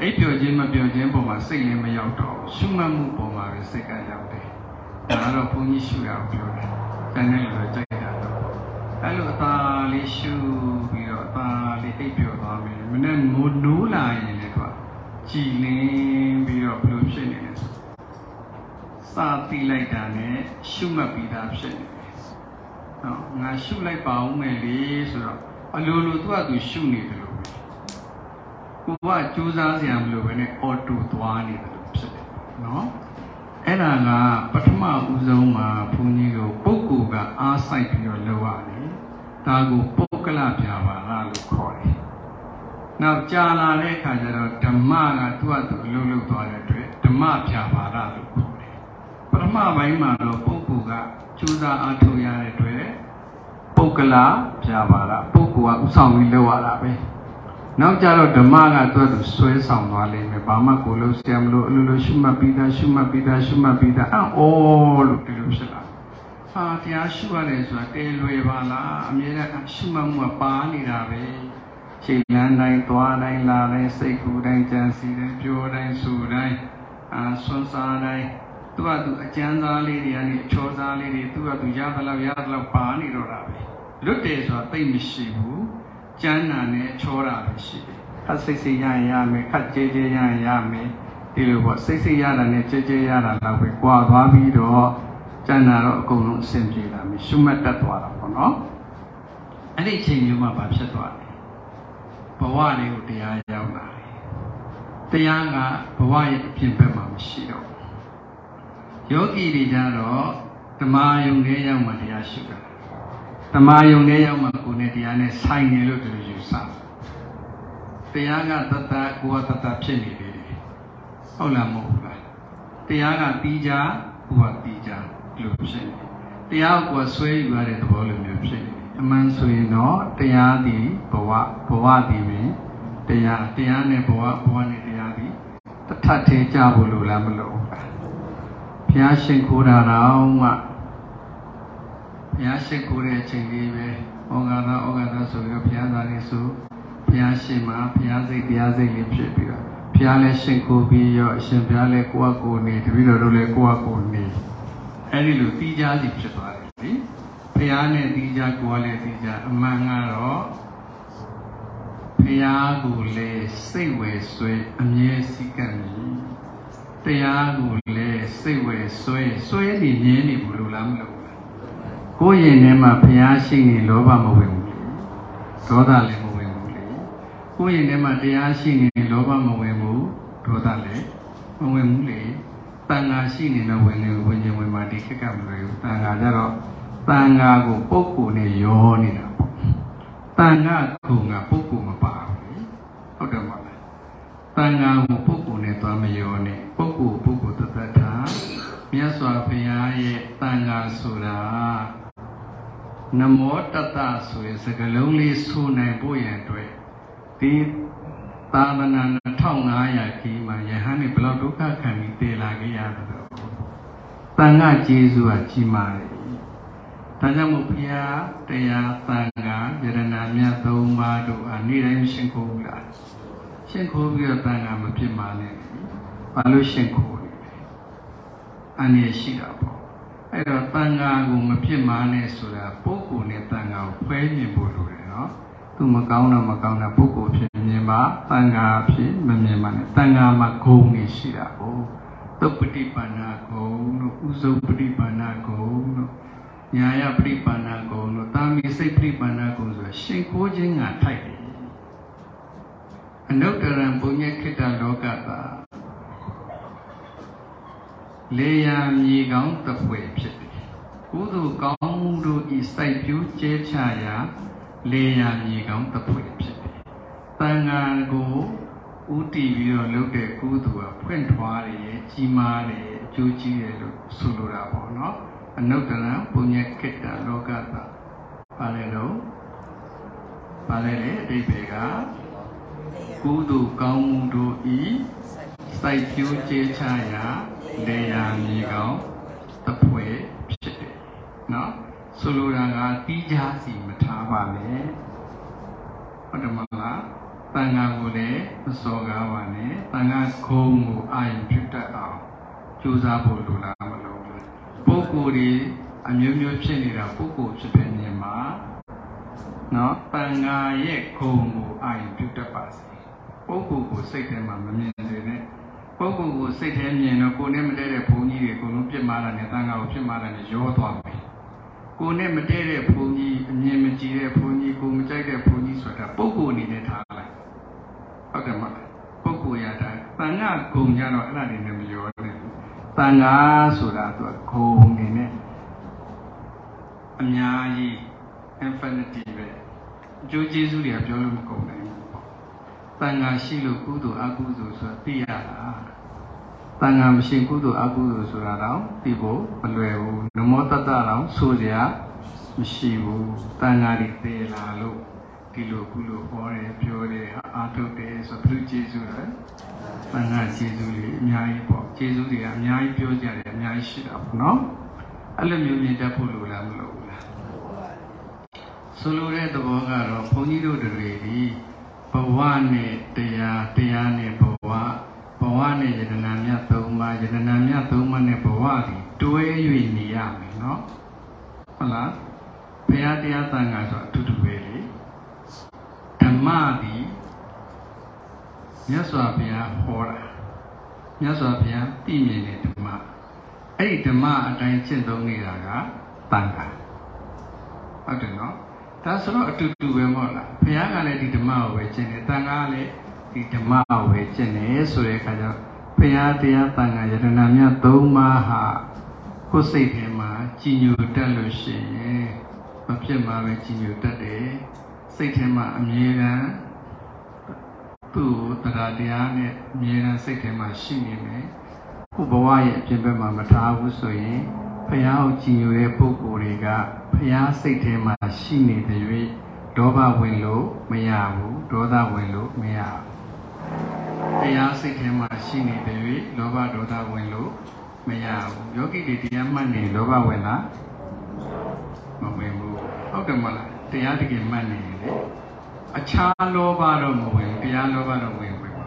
အိပ်ပြောခြင်းမပြောခြင်းပုံမှာစိတ်လည်းမရောက်တော့ရှုမှတ်မှုပုံမှာပဲစိတ်ကရောက်တယ်ဒါတော့ဘုန်းကြီးရှုရအောင်ပြောတယ်တန်တဲ့လူတွေကြိုက်တာတော့အဲ့လိုအသာလေးရှုပြီးတော့အသာလေးအိပ်ပြောသွားမယ်မနေ့မိုးနိုးလာရင်လည်းသူကကြည်လင်ပြီးတော့ဘယ်လိုဖြစ်နေလဲဆိုစာတိလိုက်တာနဲ့ရှုမှတ်ပြီးသားဖြစ်နေတယ်။ဟော ငါရှုလိုက်ပါဦးမယ်လေဆိုတော့အလိုလိုသူကသူရှုနေတယ်လို့ပဲ။ကိုကကြိုးစားစရာမလိုပဲနဲ့အော်တိုသွားနေတယ်လို့ဖြစ်တယ်နော်။အဲ့ဒါကပထမဦးဆုံးမှာဘုန်းကြီးကိုပုဂ္ဂိုလ်ကအားစိုက်ပြီးတော့လုပ်ရတယ်။ဒါကိုပုဂ္ဂလပြာပါလားလို့ခေါ်တယ်။နောက်ကြာလာတဲ့အခါကျတော့ဓမ္မကသူ့အတူအလုပ်လုပ်သွားတဲ့အတွက်ဓမ္မပြာပါလားလို့ခေါ်တယ်ပထမပိုင်းမှာတော့ပုဂ္ဂိုလ် ကကျူးစာအားထုတ်ရတဲ့အတွက်ပုဂ္ဂလာပြပါလားပုဂ္ဂိုလ်ကဥဆောင်ပြီးလုပ်ရတာပဲနောက်ကြတော့ဓမ္မကသူ့သူဆွဲဆောင်သွားလိမ့်မယ်ဘာမှကိုလို့ဆရာမလို့အလိုလိုရှုမှတ်ပြီးသားရှုမှတ်ပြီးသားရှုမှတ်ပြီးသားအော်လို့ဒီလိုဖြစ်လာဟာတရားရှုရတယ်ဆိုတာတဲလွယ်ပါလားအမြဲတမ်းရှုမှတ်မှုကပါနေတာပဲချိန်လန်းတိုင်းသွားတိုင်းလာတိုင်းစိတ်ကူးတိုင်းကြံစီတိုင်းပြောတိုင်းဆိုတိုင်းအာဆွမ်းစားတိုင်း သူကသူအကျမ်းစားလေးတွေကနေအချောစားလေးတွေသူကသူရသလောက်ရသလောက်ပါနေတော့တာပဲလွတ်တယ်ဆိုတာသိမရှိဘူးကျမ်းနာနဲ့ချောတာပဲရှိတယ်ခက်စိတ်စိတ်ရရင်ရမယ်ခက်ကြဲကြဲရရင်ရမယ်ဒီလိုပေါ့စိတ်စိတ်ရတာနဲ့ကြဲကြဲရတာတော့ပဲကြွာသွားပြီးတော့ကျမ်းနာတော့အကုန်လုံးအဆင်ပြေလာပြီရှုမှတ်တတ်သွားတာပေါ့နော်အဲ့ဒီအချိန်မျိုးမှာဘာဖြစ်သွားလဲဘဝလေးကိုတရားရောက်လာတယ်တရားကဘဝရဲ့အပြင်ဘက်မှာမရှိတော့ဘူး ယောဂီတွေကြတော့ဓမ္မယုံထဲရောက်မှတရားရှုတာဓမ္မယုံထဲရောက်မှကိုယ်နဲ့တရားနဲ့ဆိုင်နေလို့ဒီလိုယူဆတရားကတတကိုယ်ကတတဖြစ်နေသေးတယ်ဟုတ်လားမဟုတ်လားတရားကပြီးကြကိုယ်ကပြီးကြလို့ဖြစ်နေတရားကိုယ်ဆွဲယူရတဲ့သဘောလိုမျိုးဖြစ်နေအမှန်ဆိုရင်တော့တရားသည်ဘဝဘဝသည်ပင်တရားတရားနဲ့ဘဝဘဝနဲ့တရားသည်တထထဲကြဖို့လိုလားမလို ဘူးဘုရားရှင်ခိုးတာတော့မှဘဘုရားရှိခိုးတဲ့အချိန်လေးပဲဩဃာသဩဃာသဆိုပြီးတော့ဘုရားသားလေးဆိုဘုရားရှင်မှာဘုရားစိတ်တရားစိတ်လေးဖြစ်ပြီးတော့ဘုရားလည်းရှင်ခိုးပြီးရောအရှင်ဘုရားလည်းကိုယ့်အကိုယ်နေတပည့်တော်တို့လည်းကိုယ့်အကိုယ်နေအဲ့ဒီလိုတီးခြားစီဖြစ်သွားတယ်လေဘုရားနဲ့တီးခြားကိုယ်ကလည်းတီးခြားအမှန်ကတော့ဘုရားကိုလည်းစိတ်ဝယ်ဆွဲအမြဲစည်းကပ်နေ တရားကိုလည်းစိတ်ဝယ်ဆွဲဆွဲနေမြဲနေဘူးလို့လားမလို့ကိုယ်ရင်ထဲမှာဘုရားရှိနေလောဘမဝင်ဘူးလေဒေါသလည်းမဝင်ဘူးလေကိုယ်ရင်ထဲမှာတရားရှိနေလောဘမဝင်ဘူးဒေါသလည်းမဝင်ဘူးလေတန်ဃာရှိနေတော့ဝင်နေဝင်ခြင်းဝင်မှာဒီခက်ကမလွယ်ဘူးတန်ဃာကြတော့တန်ဃာကိုပုဂ္ဂိုလ်နဲ့ရောနေတာပေါ့တန်ဃာကုံကပုဂ္ဂိုလ်မပါဘူးလေဟုတ်တယ်မလား တန်ဃာကိုပုဂ္ဂိုလ်နဲ့သွားမရောနဲ့ပုဂ္ဂိုလ်ပုဂ္ဂိုလ်တသက်တာမြတ်စွာဘုရားရဲ့တန်ဃာဆိုတာနမောတတဆိုရင်စကလုံးလေးဆိုနိုင်ဖို့ရန်အတွက်ဒီသာသနာ2500ခီးမှာယဟန်နေဘယ်လောက်ဒုက္ခခံပြီးတည်လာခဲ့ရသလဲ။တန်ခါကျေးဇူးကကြီးမားတယ်။ဒါကြောင့်မို့ဘုရားတရားတန်ခါယရနာမြတ်သုံးပါးတို့အနေ့တိုင်းရှင်းခိုးဘူးလား။ ရှင်းခိုးပြီးတော့တန်ခါမဖြစ်မှလည်းဘာလို့ရှင်းခိုးလဲ။အနေရှိတာပေါ့။အဲ့တော့တန်ဃာကိုမဖြစ်မာနဲ့ဆိုတာပုဂ္ဂိုလ်နဲ့တန်ဃာကိုခွဲမြင်ဖို့လိုတယ်နော်သူမကောင်းတော့မကောင်းတဲ့ပုဂ္ဂိုလ်ဖြစ်မြင်ပါတန်ဃာဖြစ်မမြင်ပါနဲ့တန်ဃာမှာဂုဏ်တွေရှိတာကိုသုပ္ပတိပါဏဂုံတို့ဥဇုပတိပါဏဂုံတို့ညာယပတိပါဏဂုံတို့တာမီစိတ်ပတိပါဏဂုံဆိုတာရှင်ခိုးခြင်းကထိုက်တယ် အနုတ္တရံပုညခိတလောကတာလေယာမြေကောင်းတစ်ဖွယ်ဖြစ်တယ်ကုသိုလ်ကောင်းမှုတို့ဤစိုက်ပျိုးကျဲချရာလေယာမြေကောင်းတစ်ဖွယ်ဖြစ်တယ်တန်ဃာကိုဥတည်ပြီးတော့လုပ်တဲ့ကုသိုလ်ကဖွင့်ထွားတယ်ကြီးမားတယ်အကျိုးကြီးတယ်လို့ဆိုလိုတာပေါ့နော်အနုတ္တရံပုညခိတလောကတာပါလေတော့ပါလေလေအတိပ္ပယ်က ကုသိုလ်ကောင်းမှုတို့ဤစိုက်ပျိုးကျဲချရာလေယာမြေကောင်းတစ်ဖွယ်ဖြစ်တယ်နော်ဆိုလိုတာကတီးခြားစီမထားပါနဲ့ဟုတ်တယ်မလားတန်ခါကိုလည်းမစော်ကားပါနဲ့တန်ခါခုံးကိုအာရုံပြုတတ်အောင်ကြိုးစားဖို့လိုလားမလိုဘူးပုဂ္ဂိုလ်တွေအမျိုးမျိုးဖြစ်နေတာပုဂ္ဂိုလ်ဖြစ်တဲ့နေမှာ နော်တန်ခါရဲ့ခုံးကိုအာရုံပြုတတ်ပါစေပုဂ္ဂိုလ်ကိုစိတ်ထဲမှာမမြင်စေနဲ့ပုဂ္ဂိုလ်ကိုစိတ်ထဲမြင်တော့ကိုယ်နဲ့မတည့်တဲ့ဘုန်းကြီးတွေအကုန်လုံးပြစ်မှားတာနဲ့တန်ခါကိုပြစ်မှားတာနဲ့ရောသွားမယ်။ကိုယ်နဲ့မတည့်တဲ့ဘုန်းကြီးအမြင်မကြည့်တဲ့ဘုန်းကြီးကိုယ်မကြိုက်တဲ့ဘုန်းကြီးဆိုတာပုဂ္ဂိုလ်အနေနဲ့ထားလိုက်။ဟုတ်တယ်မလား။ပုဂ္ဂိုလ်ရတာတန်ခါဂုံကြတော့အဲ့ဒါနေနဲ့မရောနဲ့။တန်ခါဆိုတာသူကဂုံနေနဲ့အများကြီး infinity ပဲ။ အကျိုးကျေးဇူးတွေကပြောလို့မကုန်နိုင်ဘူး။တန်ဃာရှိလို့ကုသိုလ်အကုသိုလ်ဆိုတာသိရတာတန်ဃာမရှိကုသိုလ်အကုသိုလ်ဆိုတာတော့သိဖို့မလွယ်ဘူးနမောတတ္တတော့ဆိုကြမရှိဘူးတန်ဃာတွေသေလာလို့ဒီလိုကုလိုဟောတယ်ပြောတယ်အာထုတ်တယ်ဆိုဘုရားကျေးဇူးတယ်တန်ဃာကျေးဇူးတွေအများကြီးပေါ့ကျေးဇူးတွေကအများကြီးပြောကြတယ်အများကြီးရှိတာပေါ့နော်အဲ့လိုမျိုးမြင်တတ်ဖို့လိုလားမလိုဘူးလား ဆိုလိုတဲ့သဘောကတော့ဘုန်းကြီးတို့တွေဒီဘဝနဲ့တရားတရားနဲ့ဘဝဘဝနဲ့ယတနာမြတ်သုံးပါးယတနာမြတ်သုံးပါးနဲ့ဘဝဒီတွဲ၍နေရမယ်နော်ဟုတ်လားဘုရားတရားသံဃာဆိုအတူတူပဲလေဓမ္မဒီမြတ်စွာဘုရားဟောတာမြတ်စွာဘုရားပြည့်မြင်တဲ့ဓမ္မအဲ့ဒီဓမ္မအတိုင်းကျင့်သုံးနေတာကတန်ခါဟုတ်တယ်နော် ဒါဆိုတော့အတူတူပဲမဟုတ်လားဘုရားကလည်းဒီဓမ္မကိုပဲကျင့်တယ်တန်ခါကလည်းဒီဓမ္မကိုပဲကျင့်တယ်ဆိုတဲ့အခါကျတော့ဘုရားတရားတန်ခါယတနာမြတ်သုံးပါးဟာကိုယ်စိတ်ထဲမှာကြည်ညိုတတ်လို့ရှိရင်မဖြစ်မှာပဲကြည်ညိုတတ်တယ်စိတ်ထဲမှာအမြဲတမ်းသူ့ကိုတရားတရားနဲ့အမြဲတမ်းစိတ်ထဲမှာရှိနေမယ်ခုဘဝရဲ့အပြင်ဘက်မှာမထားဘူးဆိုရင်ဖះကိုကြည်ညိုတဲ့ပုဂ္ဂိုလ်တွေက ဖះစိတ်ထဲမှာရှိနေတဲ့၍ဒေါဘဝင်လို့မရဘူးဒေါသဝင်လို့မရဘူးတရားစိတ်ထဲမှာရှိနေတဲ့၍လောဘဒေါသဝင်လို့မရဘူးယောဂီတွေတရားမှတ်နေလောဘဝင်လားမဝင်ဘူးဟုတ်တယ်မလားတရားတကယ်မှတ်နေရင်လေအခြားလောဘတော့မဝင်ဘူးတရားလောဘတော့ဝင်ဝင်ပါ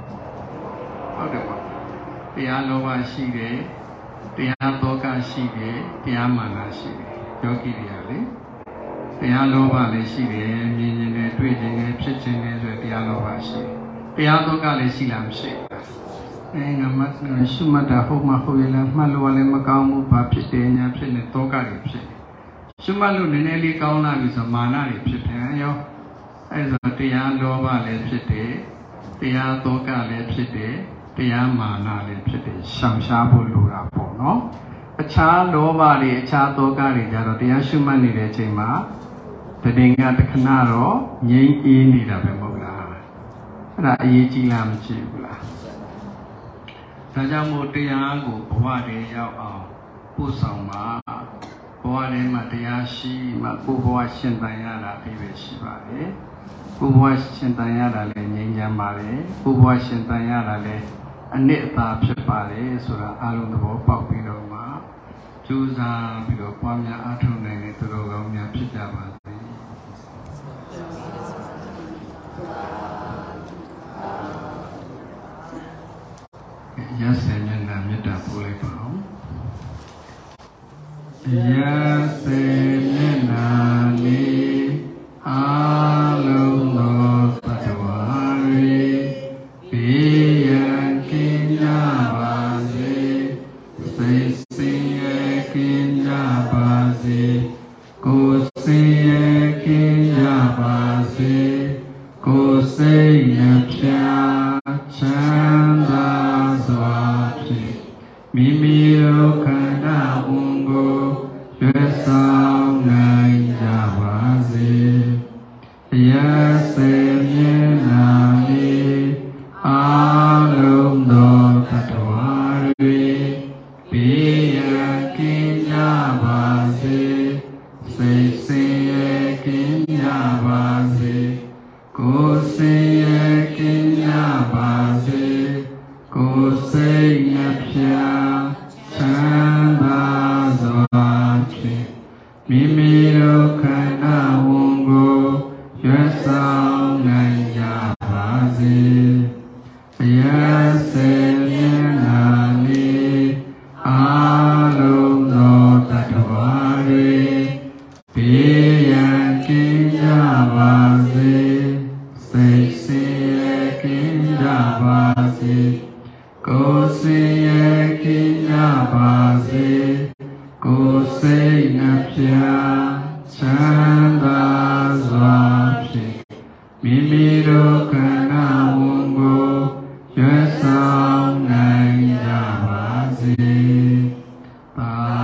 ဟုတ်တယ်မလားတရားလောဘရှိတယ်တရားသောကရှိတယ်တရားမာနရှိတယ် ယောဂီတွေကလေတရားလောဘလည်းရှိတယ်မြင်ခြင်းနဲ့တွေ့ခြင်းနဲ့ဖြစ်ခြင်းနဲ့ဆိုတရားလောဘရှိတယ်တရားသောကလည်းရှိလားမရှိဘူးလားအဲငါမရှုမှတ်တာဟုတ်မှဟုတ်ရဲ့လားမှတ်လို့လည်းမကောင်းဘူးဘာဖြစ်တယ်ညာဖြစ်နေသောကတွေဖြစ်တယ်ရှုမှတ်လို့နည်းနည်းလေးကောင်းလာပြီဆိုမာနတွေဖြစ်တယ်ရောအဲဆိုတရားလောဘလည်းဖြစ်တယ်တရားသောကလည်းဖြစ်တယ်တရားမာနလည်းဖြစ်တယ်ရှောင်ရှားဖို့လိုတာပေါ့နော် အခြားလောဘတွေအခြားသောကတွေကြတော့တရားရှုမှတ်နေတဲ့အချိန်မှာတည်ငါတခဏတော့ငြိမ်းအေးနေတာပဲမဟုတ်လားအဲ့ဒါအရေးကြီးလားမကြည့်ဘူးလားဒါကြောင့်မို့တရားကိုဘဝတည်းရောက်အောင်ပို့ဆောင်ပါဘဝထဲမှာတရားရှိမှကိုယ်ဘဝရှင်သန်ရတာအဖြစ်ပဲရှိပါတယ်ကိုယ်ဘဝရှင်သန်ရတာလည်းငြိမ်းချမ်းပါတယ်ကိုယ်ဘဝရှင်သန်ရတာလည်းအနစ်အသာဖြစ်ပါတယ်ဆိုတာအားလုံးသဘောပေါက်ပြီးတော့မှ ကြိုးစားပြီးတော့ပွားများအားထုတ်နိုင်တဲ့သူတော်ကောင်းများဖြစ်ကြပါစေရစေမျက်နှာမေတ္တာပို့လိုက်ပါဦးရစေမျက်နှာလေးအား သာ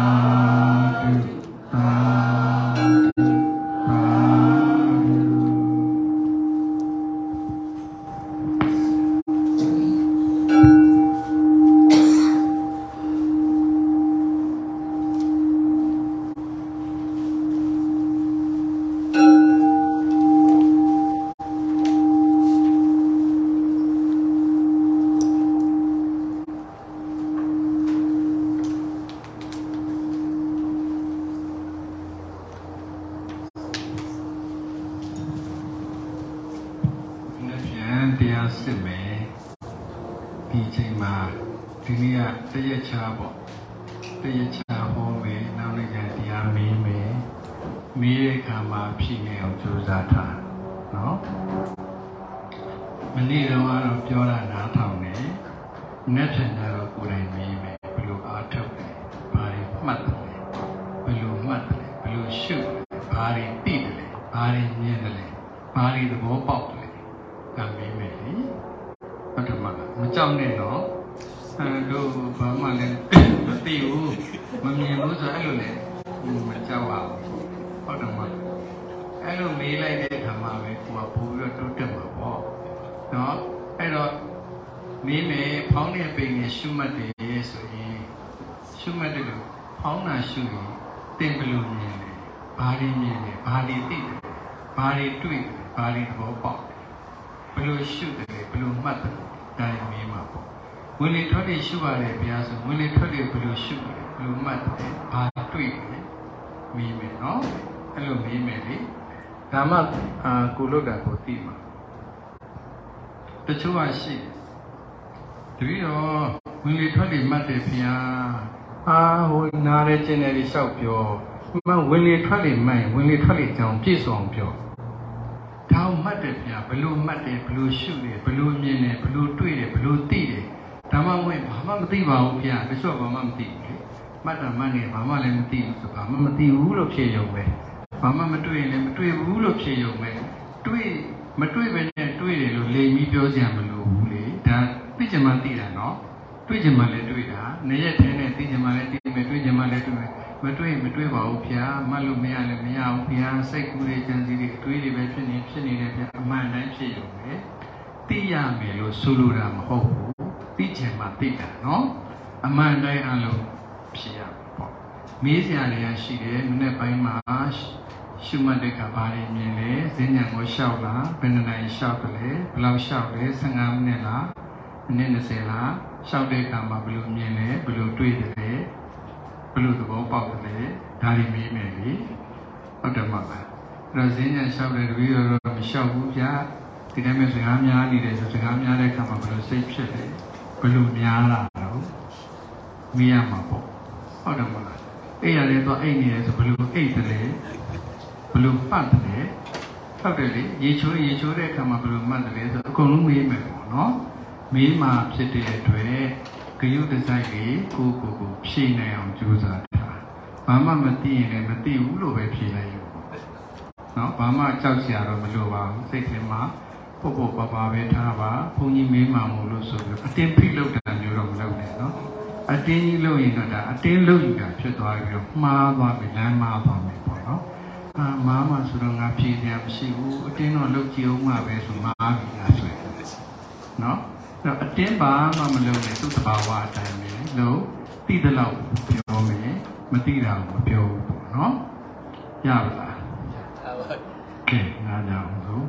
ချို့ကရှိတယ်တပည့်တော်ဝင်လေထွက်လေမှတ်တယ်ဖေဟာအာဟိုနားရဲကျင်တယ်လျှောက်ပြောမဝင်လေထွက်လေမှတ်ရင်ဝင်လေထွက်လေကြောင်ပြည့်စုံပြောဒါကိုမှတ်တယ်ဖေဟာဘလို့မှတ်တယ်ဘလို့ရှုတယ်ဘလို့မြင်တယ်ဘလို့တွေ့တယ်ဘလို့သိတယ်ဒါမှမဟုတ်ဘာမှမသိပါဘူးဖေဟာတချို့ကဘာမှမသိဘူးလေမှတ်တာမှတ်နေဘာမှလည်းမသိဘူးဆိုဘာမှမသိဘူးလို့ဖြေရုံပဲဘာမှမတွေ့ရင်လည်းမတွေ့ဘူးလို့ဖြေရုံပဲတွေ့မတွေ့ပဲနဲ့ တွေ့တယ်လို့လိမ်ပြီးပြောစရာမလိုဘူးလေဒါသိချင်မှသိတာနော်တွေ့ချင်မှလည်းတွေ့တာနေရက်ထဲနဲ့သိချင်မှလည်းသိမယ်တွေ့ချင်မှလည်းတွေ့မယ်မတွေ့ရင်မတွေ့ပါဘူးဗျာမှတ်လို့မရလည်းမရဘူးဗျာစိတ်ကူးတွေကြံစည်တွေအတွေးတွေပဲဖြစ်နေဖြစ်နေတယ်ဗျာအမှန်တိုင်းဖြစ်ရုံပဲသိရမယ်လို့ဆိုလိုတာမဟုတ်ဘူးသိချင်မှသိတာနော်အမှန်တိုင်းအလုံးဖြစ်ရမှာပေါ့မေးစရာတွေကရှိတယ်မနေ့ပိုင်းမှာ ရှုမှတ်တဲ့ကဘာတွေမြင်လဲဈဉ္ဉံကိုလျှောက်လားဘယ်နှစ်နိုင်လျှောက်တယ်လဲဘယ်လောက်လျှောက်လဲ15မိနစ်လားမိနစ်20လားလျှောက်တဲ့အခါမှာဘယ်လိုမြင်လဲဘယ်လိုတွေ့တယ်လဲဘယ်လိုသဘောပေါက်တယ်လဲဒါတွေမေးမယ်လေဟုတ်တယ်မဟုတ်လားအဲ့တော့ဈဉ္ဉံလျှောက်တဲ့တပည့်တော်တော့မလျှောက်ဘူးဗျာဒီတိုင်းမဲ့စကားများနေတယ်ဆိုစကားများတဲ့အခါမှာဘယ်လိုစိတ်ဖြစ်လဲဘယ်လိုများလာတော့မေးရမှာပေါ့ဟုတ်တယ်မဟုတ်လားအဲ့ရလဲတော့အိတ်နေတယ်ဆိုဘယ်လိုအိတ်တယ်လဲ ဘယ်လိုပတ်တယ်လဲဟုတ်တယ်လေရေချိုးရေချိုးတဲ့အခါမှာဘယ်လိုမှတ်တယ်လဲဆိုအကုန်လုံးမေးမယ်ပေါ့နော်မေးမှဖြစ်တဲ့အတွက်ဂယုတစိုက်လေးကိုကိုကိုဖြည့်နိုင်အောင်ကြိုးစားထားဘာမှမသိရင်လည်းမသိဘူးလို့ပဲဖြည့်လိုက်ရုံပေါ့နော်ဘာမှကြောက်စရာတော့မလိုပါဘူးစိတ်ထဲမှာပုတ်ပုတ်ပါပါပဲထားပါဘုန်းကြီးမေးမှမို့လို့ဆိုပြီးအတင်းဖိလုပ်တာမျိုးတော့မလုပ်နဲ့နော်အတင်းကြီးလုပ်ရင်တော့ဒါအတင်းလုပ်ယူတာဖြစ်သွားပြီးတော့မှားသွားပြီလမ်းမှားသွားမယ်ပေါ့နော် အာမားမှဆိုတော့ငါဖြေစရာမရှိဘူးအတင်းတော့လုပ်ကြည့်အောင်မှပဲဆိုမားပြီလားဆိုရင်နော်အဲ့တော့အတင်းပါမှမလုပ်နဲ့သူ့သဘာဝအတိုင်းပဲလို့သိတဲ့လောက်ပြောမယ်မသိတာကိုမပြောဘူးပေါ့နော်ရပါလားဟုတ်ပါကဲငါကြောင်ဆို